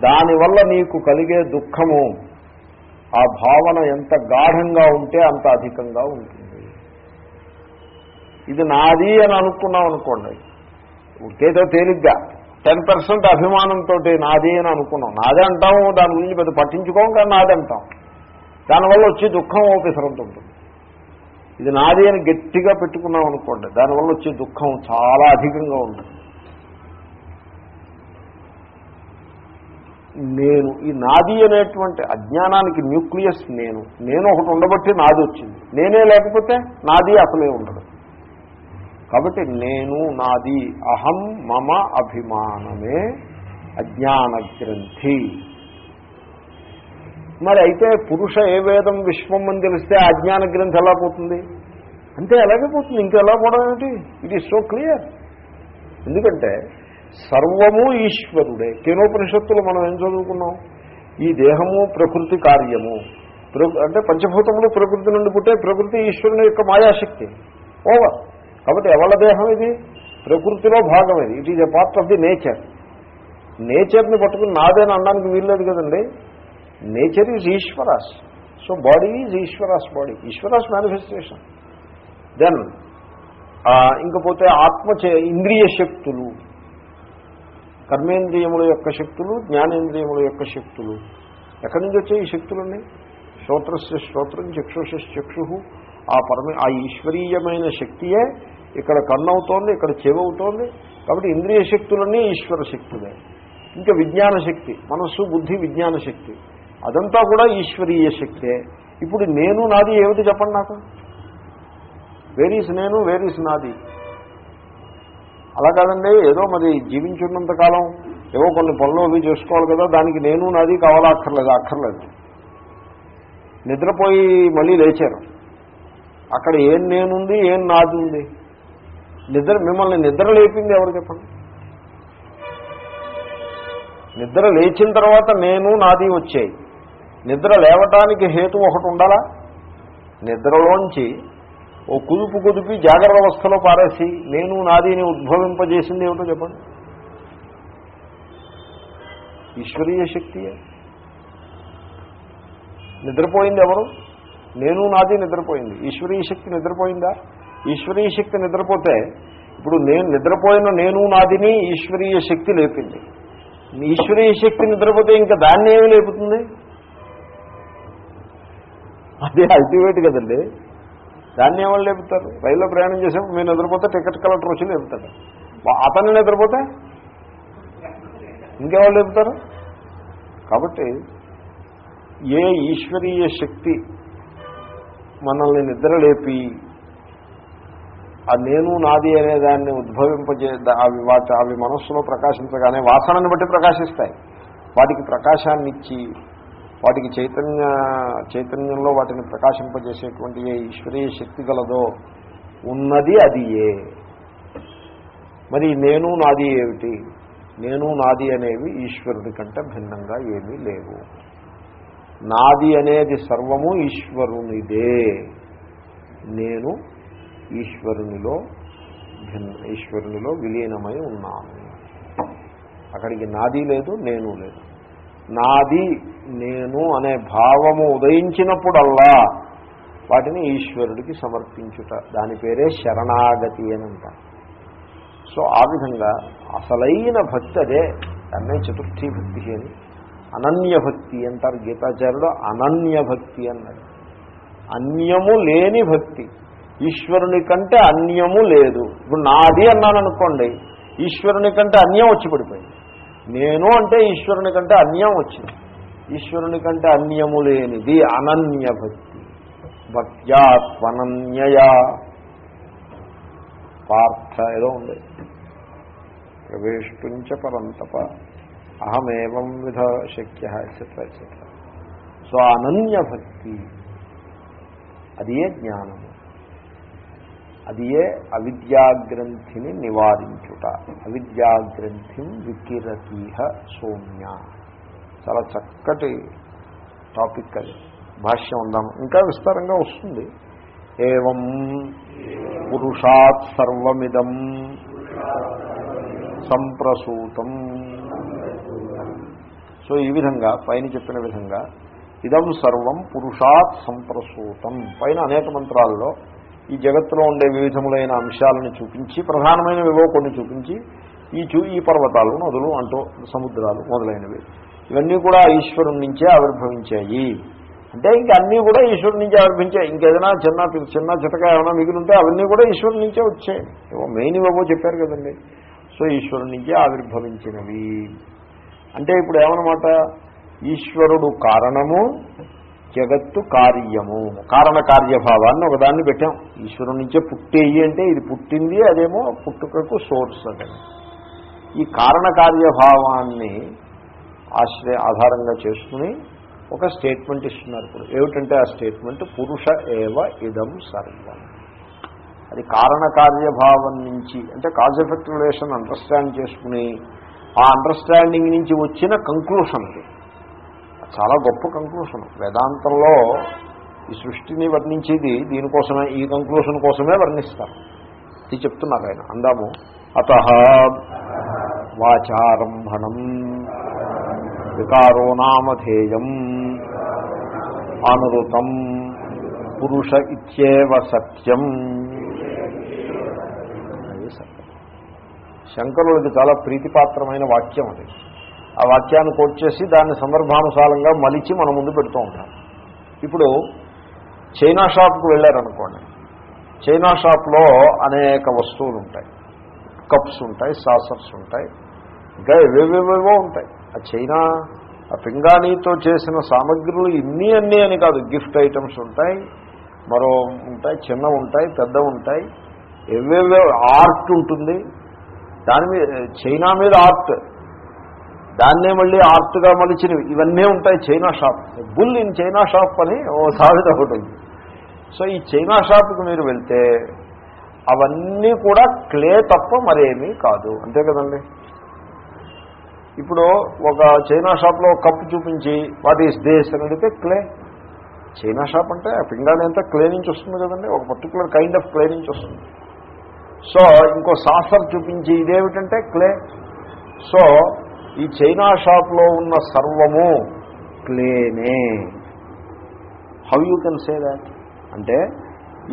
దానివల్ల నీకు కలిగే దుఃఖము ఆ భావన ఎంత గాఢంగా ఉంటే అంత అధికంగా ఉంటుంది. ఇది నాది అని అనుకున్నాం అనుకోండి. ఉరికేదో తేలిగ్గా. టెన్ పర్సెంట్ అభిమానంతో నాది అని అనుకున్నాం నాదే అంటాము దాని గురించి పెద్ద పట్టించుకోం కానీ నాది అంటాం. దానివల్ల వచ్చే దుఃఖం ఓపెసరంత ఉంటుంది. ఇది నాది అని గట్టిగా పెట్టుకున్నాం అనుకోండి దానివల్ల వచ్చే దుఃఖం చాలా అధికంగా ఉంటుంది. నేను ఈ నాది అనేటువంటి అజ్ఞానానికి న్యూక్లియస్ నేను నేను ఒకటి ఉండబట్టి నాది వచ్చింది. నేనే లేకపోతే నాది అసలే ఉండదు. కాబట్టి నేను నాది అహం మమ అభిమానమే అజ్ఞాన గ్రంథి. మరి అయితే పురుష ఏ వేదం విశ్వం అని తెలిస్తే ఆ జ్ఞాన గ్రంథం ఎలా పోతుంది? అంతే ఎలాగే పోతుంది. ఇంకెలా పోవడం ఏమిటి? ఇట్ ఈజ్ సో క్లియర్ ఎందుకంటే సర్వము ఈశ్వరుడే. కేనోపనిషత్తులు మనం ఏం చదువుకున్నాం? ఈ దేహము ప్రకృతి కార్యము. ప్ర- అంటే పంచభూతములు ప్రకృతి నుండి పుట్టే ప్రకృతి ఈశ్వరుని యొక్క మాయాశక్తి. ఓవర్ కాబట్టి ఎవళ్ళ దేహం ఇది? ప్రకృతిలో భాగం ఇది. It is a part of the nature నేచర్ని పట్టుకుని నాదేని అనడానికి వీల్లేదు కదండి. Nature is Ishwara's. So body is Ishwara's body. Ishwara's manifestation then ఇంకపోతే ఆత్మచే ఇంద్రియ శక్తులు. కర్మేంద్రియముల యొక్క శక్తులు జ్ఞానేంద్రియముల యొక్క శక్తులు. ఎక్కడి నుంచి వచ్చాయి ఈ శక్తులన్నీ? శ్రోత్రస్య శ్రోత్రం చక్షుష చక్షు ఆ పరమ ఆ ఈశ్వరీయమైన శక్తియే ఇక్కడ కన్ను అవుతోంది ఇక్కడ చెవి అవుతోంది కాబట్టి ఇంద్రియ శక్తులన్నీ ఈశ్వర శక్తులే. ఇంకా విజ్ఞాన శక్తి మనస్సు బుద్ధి విజ్ఞాన శక్తి. అదంతా కూడా ఈశ్వరీయ శక్తే. ఇప్పుడు నేను నాది ఏమిటి చెప్పండి నాకు? వేరీస్ నేను వేరీస్ నాది? అలా కాదండి ఏదో మరి జీవించున్నంత కాలం ఏవో కొన్ని పనులు అవి చేసుకోవాలి కదా దానికి నేను నాది కావాలా అక్కర్లేదు అక్కర్లేదు. నిద్రపోయి మళ్ళీ లేచారు. అక్కడ ఏం నేనుంది ఏం నాది ఉంది నిద్ర మిమ్మల్ని నిద్ర లేపింది ఎవరు చెప్పండి? నిద్ర లేచిన తర్వాత నేను నాది వచ్చాయి. నిద్ర లేవటానికి హేతు ఒకటి ఉండాలా? నిద్రలోంచి ఓ కుదుపు కుదిపి జాగ్రత్త అవస్థలో పారేసి నేను నాదిని ఉద్భవింపజేసింది ఏమిటో చెప్పండి. ఈశ్వరీయ శక్తియే. నిద్రపోయింది ఎవరు? నేను నాది నిద్రపోయింది. ఈశ్వరీయ శక్తి నిద్రపోయిందా? ఈశ్వరీయ శక్తి నిద్రపోతే ఇప్పుడు నేను నిద్రపోయిన నేను నాదిని ఈశ్వరీయ శక్తి లేపింది. ఈశ్వరీయ శక్తి నిద్రపోతే ఇంకా దాన్ని ఏమి లేపుతుంది? అది అల్టిమేట్ కదండి. దాన్ని ఏమని లేపుతారు? రైల్లో ప్రయాణం చేసేప్పుడు మీరు నిద్రపోతే టికెట్ కలెక్టర్ వచ్చి లేపుతాడు. అతన్ని నిద్రపోతే ఇంకెవరు లేపుతారు? కాబట్టి ఏ ఈశ్వరీయ శక్తి మనల్ని నిద్రలేపి ఆ నేను నాది అనే దాన్ని ఉద్భవింపజే అవి వాటి అవి మనస్సులో ప్రకాశించగానే వాసనని బట్టి ప్రకాశిస్తాయి. వాటికి ప్రకాశాన్ని ఇచ్చి వాటికి చైతన్య చైతన్యంలో వాటిని ప్రకాశింపజేసేటువంటి ఏ ఈశ్వరీయ శక్తి గలదో ఉన్నది అది ఏ? మరి నేను నాది ఏమిటి? నేను నాది అనేవి ఈశ్వరుడి కంటే భిన్నంగా ఏమీ లేవు. నాది అనేది సర్వము ఈశ్వరునిదే. నేను ఈశ్వరునిలో భిన్న ఈశ్వరునిలో విలీనమై ఉన్నాను. అక్కడికి నాది లేదు నేను లేదు. నాది నేను అనే భావము ఉదయించినప్పుడల్లా వాటిని ఈశ్వరుడికి సమర్పించుట. దాని పేరే శరణాగతి అని సో ఆ విధంగా అసలైన భక్తి అదే. దాన్నే చతుర్థి భక్తి అని. అనన్య భక్తి అంటారు గీతాచార్యుడు అనన్య భక్తి అన్నాడు. అన్యము లేని భక్తి. ఈశ్వరుని కంటే అన్యము లేదు. ఇప్పుడు నాది అన్నాను అనుకోండి ఈశ్వరుని కంటే అన్యం వచ్చి పడిపోయింది. నేను అంటే ఈశ్వరుని కంటే అన్యం వచ్చింది. ఈశ్వరుని కంటే అన్యము లేనిది అనన్య భక్తి. భక్త్యాత్మనన్యయా పార్థ ఏదో ఉంది. ప్రవేష్టుంచ పరంతప. అహమేవం విధ శక్య ఎట్సెట్రా ఎట్సెట్రా సో అనన్య భక్తి. అదే జ్ఞానము? అది ఏ అవిద్యాగ్రంథిని నివారించుట. అవిద్యాగ్రంథిం వికిరతీహ సౌమ్య. చాలా చక్కటి టాపిక్ అది. భాష్యం ఉందాము ఇంకా విస్తారంగా వస్తుంది. ఏం పురుషాత్ సర్వమిదం సంప్రసూతం. సో ఈ విధంగా పైన చెప్పిన విధంగా ఇదం సర్వం పురుషాత్ సంప్రసూతం. పైన అనేక మంత్రాల్లో ఈ జగత్తులో ఉండే వివిధములైన అంశాలను చూపించి ప్రధానమైనవివో కొన్ని చూపించి ఈ చూ ఈ పర్వతాలు నదులు అంటూ సముద్రాలు మొదలైనవి. ఇవన్నీ కూడా ఈశ్వరుని నుంచే ఆవిర్భవించాయి. అంటే ఇంక అన్నీ కూడా ఈశ్వరుడి నుంచే ఆవిర్భించాయి ఇంకేదైనా చిన్న చిన్న చిటక ఏమైనా మిగిలి ఉంటే అవన్నీ కూడా ఈశ్వరుడి నుంచే వచ్చాయి. ఏవో మెయిన్ ఇవ్వబో చెప్పారు కదండి. సో ఈశ్వరుడి నుంచే ఆవిర్భవించినవి. అంటే ఇప్పుడు ఏమన్నమాట? ఈశ్వరుడు కారణము జగత్తు కార్యము. కారణ కార్యభావాన్ని ఒకదాన్ని పెట్టాం. ఈశ్వరుడి నుంచే పుట్టేయి అంటే ఇది పుట్టింది అదేమో పుట్టుకకు సోర్స్ అదే ఈ కారణ కార్యభావాన్ని ఆశ్రయ ఆధారంగా చేసుకుని ఒక స్టేట్మెంట్ ఇస్తున్నారు ఇప్పుడు. ఏమిటంటే ఆ స్టేట్మెంట్ పురుష ఏవ ఇదం సర్వం. అది కారణకార్యభావం నుంచి అంటే కాజ్ ఎఫెక్ట్ రిలేషన్ అండర్స్టాండ్ చేసుకుని ఆ అండర్స్టాండింగ్ నుంచి వచ్చిన కంక్లూషన్ అది చాలా గొప్ప కంక్లూషన్ వేదాంతంలో ఈ సృష్టిని వర్ణించేది దీనికోసమే ఈ కంక్లూషన్ కోసమే వర్ణిస్తారు. ఇది చెప్తున్నారు ఆయన అందాము. అత వాచారంభణం వికారో నామధేయం అనురుతం పురుష ఇత్యేవ సత్యం. సత్యం. శంకరులకి చాలా ప్రీతిపాత్రమైన వాక్యం అది. ఆ వాక్యాన్ని కోట్ చేసి దాన్ని సందర్భానుసారంగా మలిచి మన ముందు పెడుతూ ఉంటాం. ఇప్పుడు చైనా షాప్కి వెళ్ళారనుకోండి. చైనా షాప్లో అనేక వస్తువులు ఉంటాయి కప్స్ ఉంటాయి సాసర్స్ ఉంటాయి. ఇంకా ఏవేవేవేవో ఉంటాయి. ఆ చైనా ఆ పింగాణీతో చేసిన సామగ్రులు ఇన్ని అన్నీ అని కాదు గిఫ్ట్ ఐటమ్స్ ఉంటాయి మరో ఉంటాయి చిన్న ఉంటాయి పెద్ద ఉంటాయి. ఏవేవో ఆర్ట్ ఉంటుంది. దాని మీద చైనా మీద ఆర్ట్. దాన్నే మళ్ళీ ఆర్ట్గా మలిచినవి. ఇవన్నీ ఉంటాయి china shop. Bull in china shop అని ఓ సామెత ఒకటి ఉంది. సో ఈ చైనా షాప్కి మీరు వెళ్తే అవన్నీ కూడా క్లే తప్ప మరేమీ కాదు. అంతే కదండి? ఇప్పుడు ఒక చైనా షాప్లో కప్పు చూపించి వాట్ ఈస్ దేశ్ అని అడిగితే క్లే. చైనా షాప్ అంటే ఆ అంతా క్లే నుంచి వస్తుంది కదండి? ఒక పర్టికులర్ కైండ్ ఆఫ్ క్లే నుంచి వస్తుంది. సో ఇంకో సాసర్ చూపించి ఇదేమిటంటే క్లే? సో ఈ చైనా షాప్లో ఉన్న సర్వము క్లేనే. How you can say that అంటే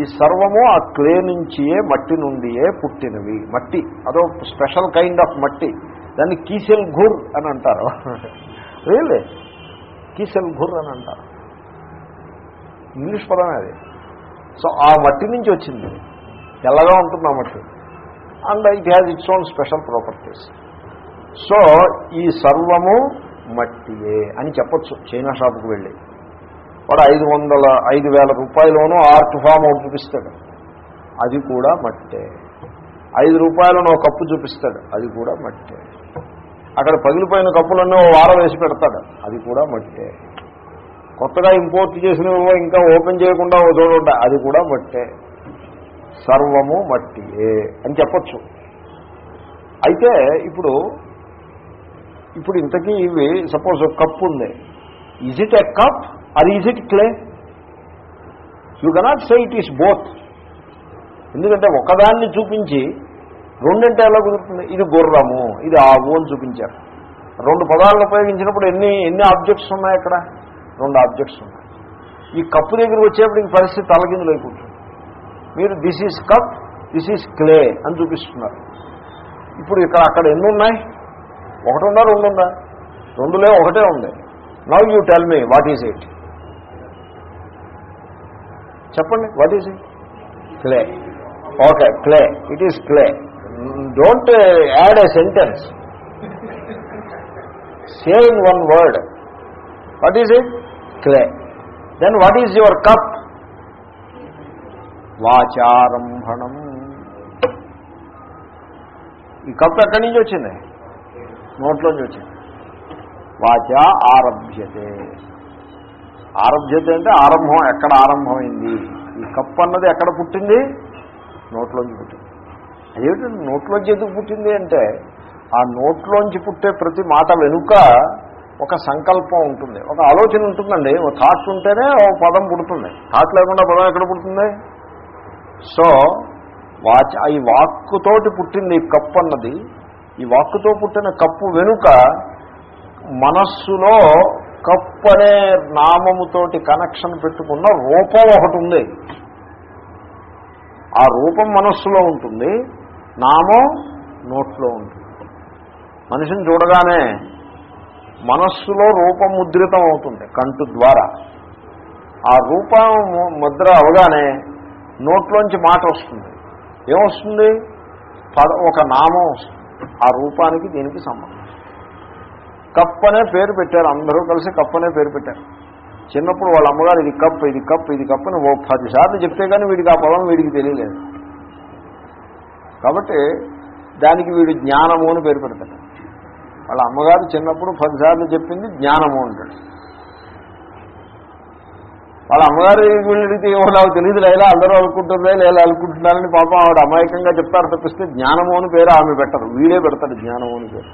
ఈ సర్వము ఆ క్లే నుంచియే మట్టి నుండియే పుట్టినవి. మట్టి అదో స్పెషల్ కైండ్ ఆఫ్ మట్టి. దాన్ని కీసెల్ ఘుర్ అని అంటారు. రియల్లే కీసెల్ ఘుర్ అని అంటారు. ఇంగ్లీష్ పదమే అది. సో ఆ మట్టి నుంచి వచ్చింది. తెల్లగా ఉంటుంది ఆ మట్టి? And it has its own special properties so ఈ సర్వము మట్టియే అని చెప్పొచ్చు. చైనా షాప్కి వెళ్ళి. వాడు ఐదు వందల ఐదు వేల రూపాయలోనూ ఆర్ట్ ఫామ్ ఒకటి చూపిస్తాడు. అది కూడా మట్టే. ఐదు రూపాయలను ఒక కప్పు చూపిస్తాడు. అది కూడా మట్టే. అక్కడ పగిలిపోయిన కప్పులన్నీ ఓ వారం వేసి పెడతాడు. అది కూడా మట్టే. కొత్తగా ఇంపోర్ట్ చేసినవో ఇంకా ఓపెన్ చేయకుండా ఓ చూడండి అది కూడా మట్టే. సర్వము మట్టియే అని చెప్పచ్చు. అయితే ఇప్పుడు ఇప్పుడు ఇంతకీ ఇవి సపోజ్ ఒక ఉంది. Is it a cup or is it clay you cannot say it is both ఎందుకంటే ఒకదాన్ని చూపించి రెండంటే ఎలా కుదురుతుంది? ఇది గుర్రము ఇది ఆవు అని చూపించారు. రెండు పదాలను ఉపయోగించినప్పుడు ఎన్ని ఎన్ని ఆబ్జెక్ట్స్ ఉన్నాయి అక్కడ? రెండు ఆబ్జెక్ట్స్ ఉన్నాయి. ఈ కప్పు దగ్గర వచ్చేప్పటికి పరిస్థితి తలకిందులు కూర్చుంది మీరు this is cup this is clay అని చూపిస్తున్నారు. ఇప్పుడు ఇక్కడ అక్కడ ఎన్ని ఉన్నాయి? ఒకటి ఉందా రెండు ఉందా రెండులే ఒకటే ఉంది. Now you tell me what is it చెప్పండి what is it clay okay clay it is clay don't add a sentence same one word what is it clay then what is your cup వాచారంభణం. ఈ cup ఎక్కడి నుంచి వచ్చింది? నోట్లోంచి వచ్చింది. వాచ ఆరభ్యతే. ఆరభ్యతే అంటే ఆరంభం ఎక్కడ ఆరంభమైంది? ఈ కప్ అన్నది ఎక్కడ పుట్టింది? నోట్లోంచి పుట్టింది. అదేమిటంటే నోట్లోంచి ఎందుకు పుట్టింది అంటే ఆ నోట్లోంచి పుట్టే ప్రతి మాట వెనుక ఒక సంకల్పం ఉంటుంది. ఒక ఆలోచన ఉంటుందండి. ఒక థాట్స్ ఉంటేనే ఓ పదం పుడుతుంది. థాట్ లేకుండా పదం ఎక్కడ పుడుతుంది? సో వాచ్ ఈ వాక్కుతోటి పుట్టింది ఈ కప్పు అన్నది ఈ వాక్కుతో పుట్టిన కప్పు వెనుక మనస్సులో కప్పు అనే నామముతోటి కనెక్షన్ పెట్టుకున్న రూపం ఒకటి ఉంది. ఆ రూపం మనస్సులో ఉంటుంది నామం నోట్లో ఉంటుంది. మనిషిని చూడగానే మనస్సులో రూపం ముద్రితం అవుతుంది కంటు ద్వారా. ఆ రూపం ముద్ర అవగానే నోట్లోంచి మాట వస్తుంది. ఏమొస్తుంది? పద ఒక నామం వస్తుంది. ఆ రూపానికి దీనికి సంబంధం. కప్ అనే పేరు పెట్టారు అందరూ కలిసి కప్ అనే పేరు పెట్టారు. చిన్నప్పుడు వాళ్ళ అమ్మగారు ఇది కప్ ఇది కప్ ఇది కప్ అని ఓ పది సార్లు చెప్తే కానీ వీడికి ఆ పదం వీడికి తెలియలేదు. కాబట్టి దానికి వీడు జ్ఞానము అని పేరు పెడతాడు. వాళ్ళ అమ్మగారు చిన్నప్పుడు పదిసార్లు చెప్పింది జ్ఞానము అంటాడు. వాళ్ళ అమ్మగారు వీళ్ళకి ఏమో నాకు తెలియదు లేదా అందరూ అనుకుంటుందే లేదా అనుకుంటున్నారని పాపం ఆవిడ అమాయకంగా చెప్తారు తప్పిస్తే జ్ఞానము అని పేరు ఆమె పెట్టరు. వీడే పెడతారు జ్ఞానము అని పేరు.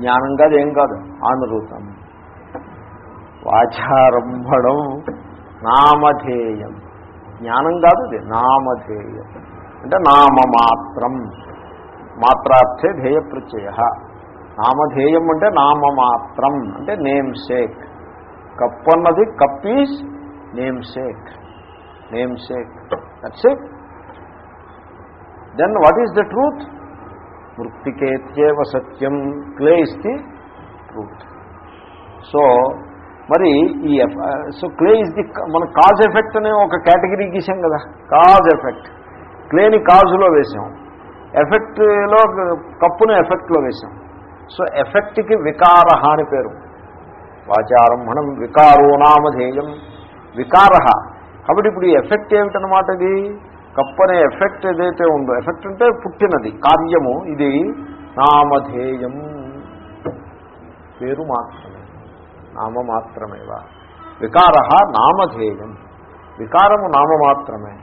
జ్ఞానం కాదు ఏం కాదు ఆనురూతం వాచారంభడం నామధేయం. జ్ఞానం కాదు ఇది నామధేయం. అంటే నామమాత్రం. మాత్రార్థే ధ్యేయ ప్రత్యయ నామధేయం అంటే నామమాత్రం అంటే నేమ్ సేక్. కప్ అన్నది cup is name sake name sake that's it then what is the truth మృతికేత్యేవ Satyam clay is the truth so మరి ఈ సో క్లే ఇస్ ది మన కాజ్ ఎఫెక్ట్ అనే ఒక కేటగిరీ గీసాం కదా. Cause effect. క్లేని కాజులో వేసాం ఎఫెక్ట్లో కప్పును ఎఫెక్ట్లో వేసాం so ఎఫెక్ట్కి వికారహ అని పేరు. వాచారంభణం వికారో నామధేయం వికార. కాబట్టి ఇప్పుడు ఈ ఎఫెక్ట్ ఏమిటనమాట ఇది? కప్పనే ఎఫెక్ట్ ఏదైతే ఉందో ఎఫెక్ట్ అంటే పుట్టినది కార్యము ఇది నామధేయం పేరు మాత్రమే నామ మాత్రమేవా? వికార నామధేయం వికారము నామ మాత్రమే.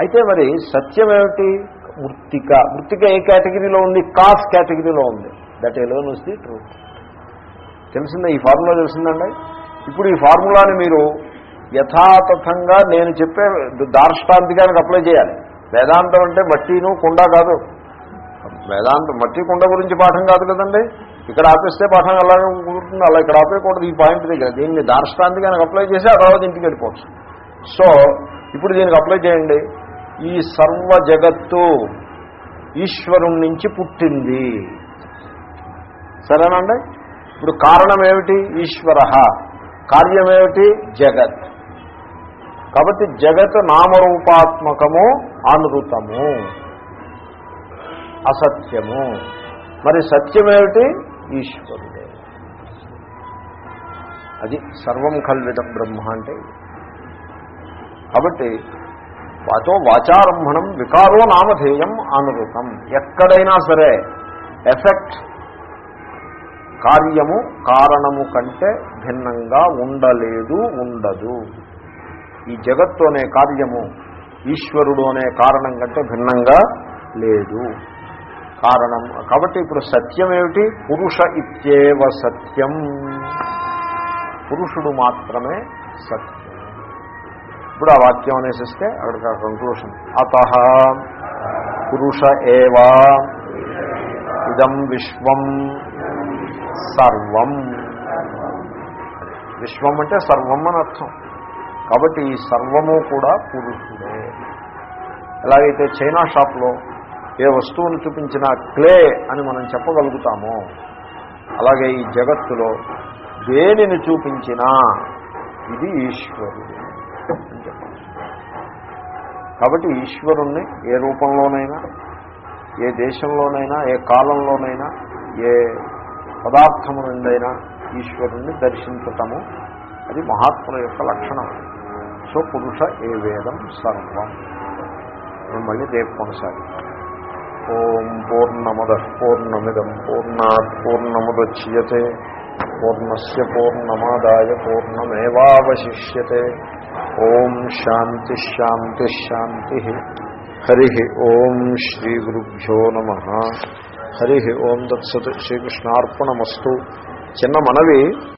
అయితే మరి సత్యం ఏమిటి? మృత్తిక. మృత్తిక ఏ కేటగిరీలో ఉంది? కాస్ కేటగిరీలో ఉంది. That alone was the truth తెలిసిందా? ఈ ఫార్ములా తెలిసిందండి? ఇప్పుడు ఈ ఫార్ములాని మీరు యథాతథంగా నేను చెప్పే దార్ష్టాంతికానికి అప్లై చేయాలి. వేదాంతం అంటే మట్టిను కుండ కాదు. వేదాంతం మట్టి కుండ గురించి పాఠం కాదు కదండి? ఇక్కడ ఆపేస్తే పాఠం అలాగే కుదురుతుంది అలా ఇక్కడ ఆపేయకూడదు ఈ పాయింట్ దగ్గర. దీన్ని దార్ష్టాంతికానికి అప్లై చేసి ఆ తర్వాత ఇంటికి వెళ్ళిపోవచ్చు. సో ఇప్పుడు దీనికి అప్లై చేయండి. ఈ సర్వ జగత్తు ఈశ్వరుడి నుంచి పుట్టింది సరేనండి ఇప్పుడు కారణం ఏమిటి ఈశ్వర? కార్యమేమిటి జగత్? కాబట్టి జగత్ నామరూపాత్మకము అనృతము అసత్యము. మరి సత్యమేమిటి? ఈశ్వరుడే. అది సర్వం కల్విదం బ్రహ్మ అంటే. కాబట్టి వాచో వాచారంభణం వికారో నామధేయం అనృతం ఎక్కడైనా సరే ఎఫెక్ట్ కార్యము కారణము కంటే భిన్నంగా ఉండలేదు ఉండదు. ఈ జగత్తు అనే కార్యము ఈశ్వరుడు అనే కారణం కంటే భిన్నంగా లేదు. కారణం కాబట్టి ఇప్పుడు సత్యం ఏమిటి? పురుష ఇత్యేవ సత్యం. పురుషుడు మాత్రమే సత్యం. ఇప్పుడు ఆ వాక్యం అనేసిస్తే అక్కడికి ఆ కంక్లూషన్ అత పురుష ఏవా ఇదం విశ్వం. సర్వం. విశ్వం అంటే సర్వం అని అర్థం. కాబట్టి ఈ సర్వము కూడా పురుషుడే. ఎలాగైతే చైనా షాప్లో ఏ వస్తువును చూపించినా క్లే అని మనం చెప్పగలుగుతామో అలాగే ఈ జగత్తులో దేనిని చూపించినా ఇది ఈశ్వరుడు అని చెప్పాలి. కాబట్టి ఈశ్వరుణ్ణి ఏ రూపంలోనైనా ఏ దేశంలోనైనా ఏ కాలంలోనైనా ఏ పదార్థము నుండైనా ఈశ్వరుణ్ణి దర్శించటము. అది మహాత్ముల యొక్క లక్షణం. సో పురుష ఏ వేదం సర్వం. మనం మళ్ళీ రేపు కొనసాగిస్తాం ఓం పూర్ణమద పూర్ణమిదం పూర్ణాత్ పూర్ణముద్యతే పూర్ణస్ పూర్ణమాదాయ పూర్ణమేవాశిష్యతే ఓం శాంతిశాంతిశాంతి హరి ఓం శ్రీ గురుభ్యో నమ. హరి ఓం దత్సత్ శ్రీకృష్ణార్పణమస్తు చిన్న మనవి.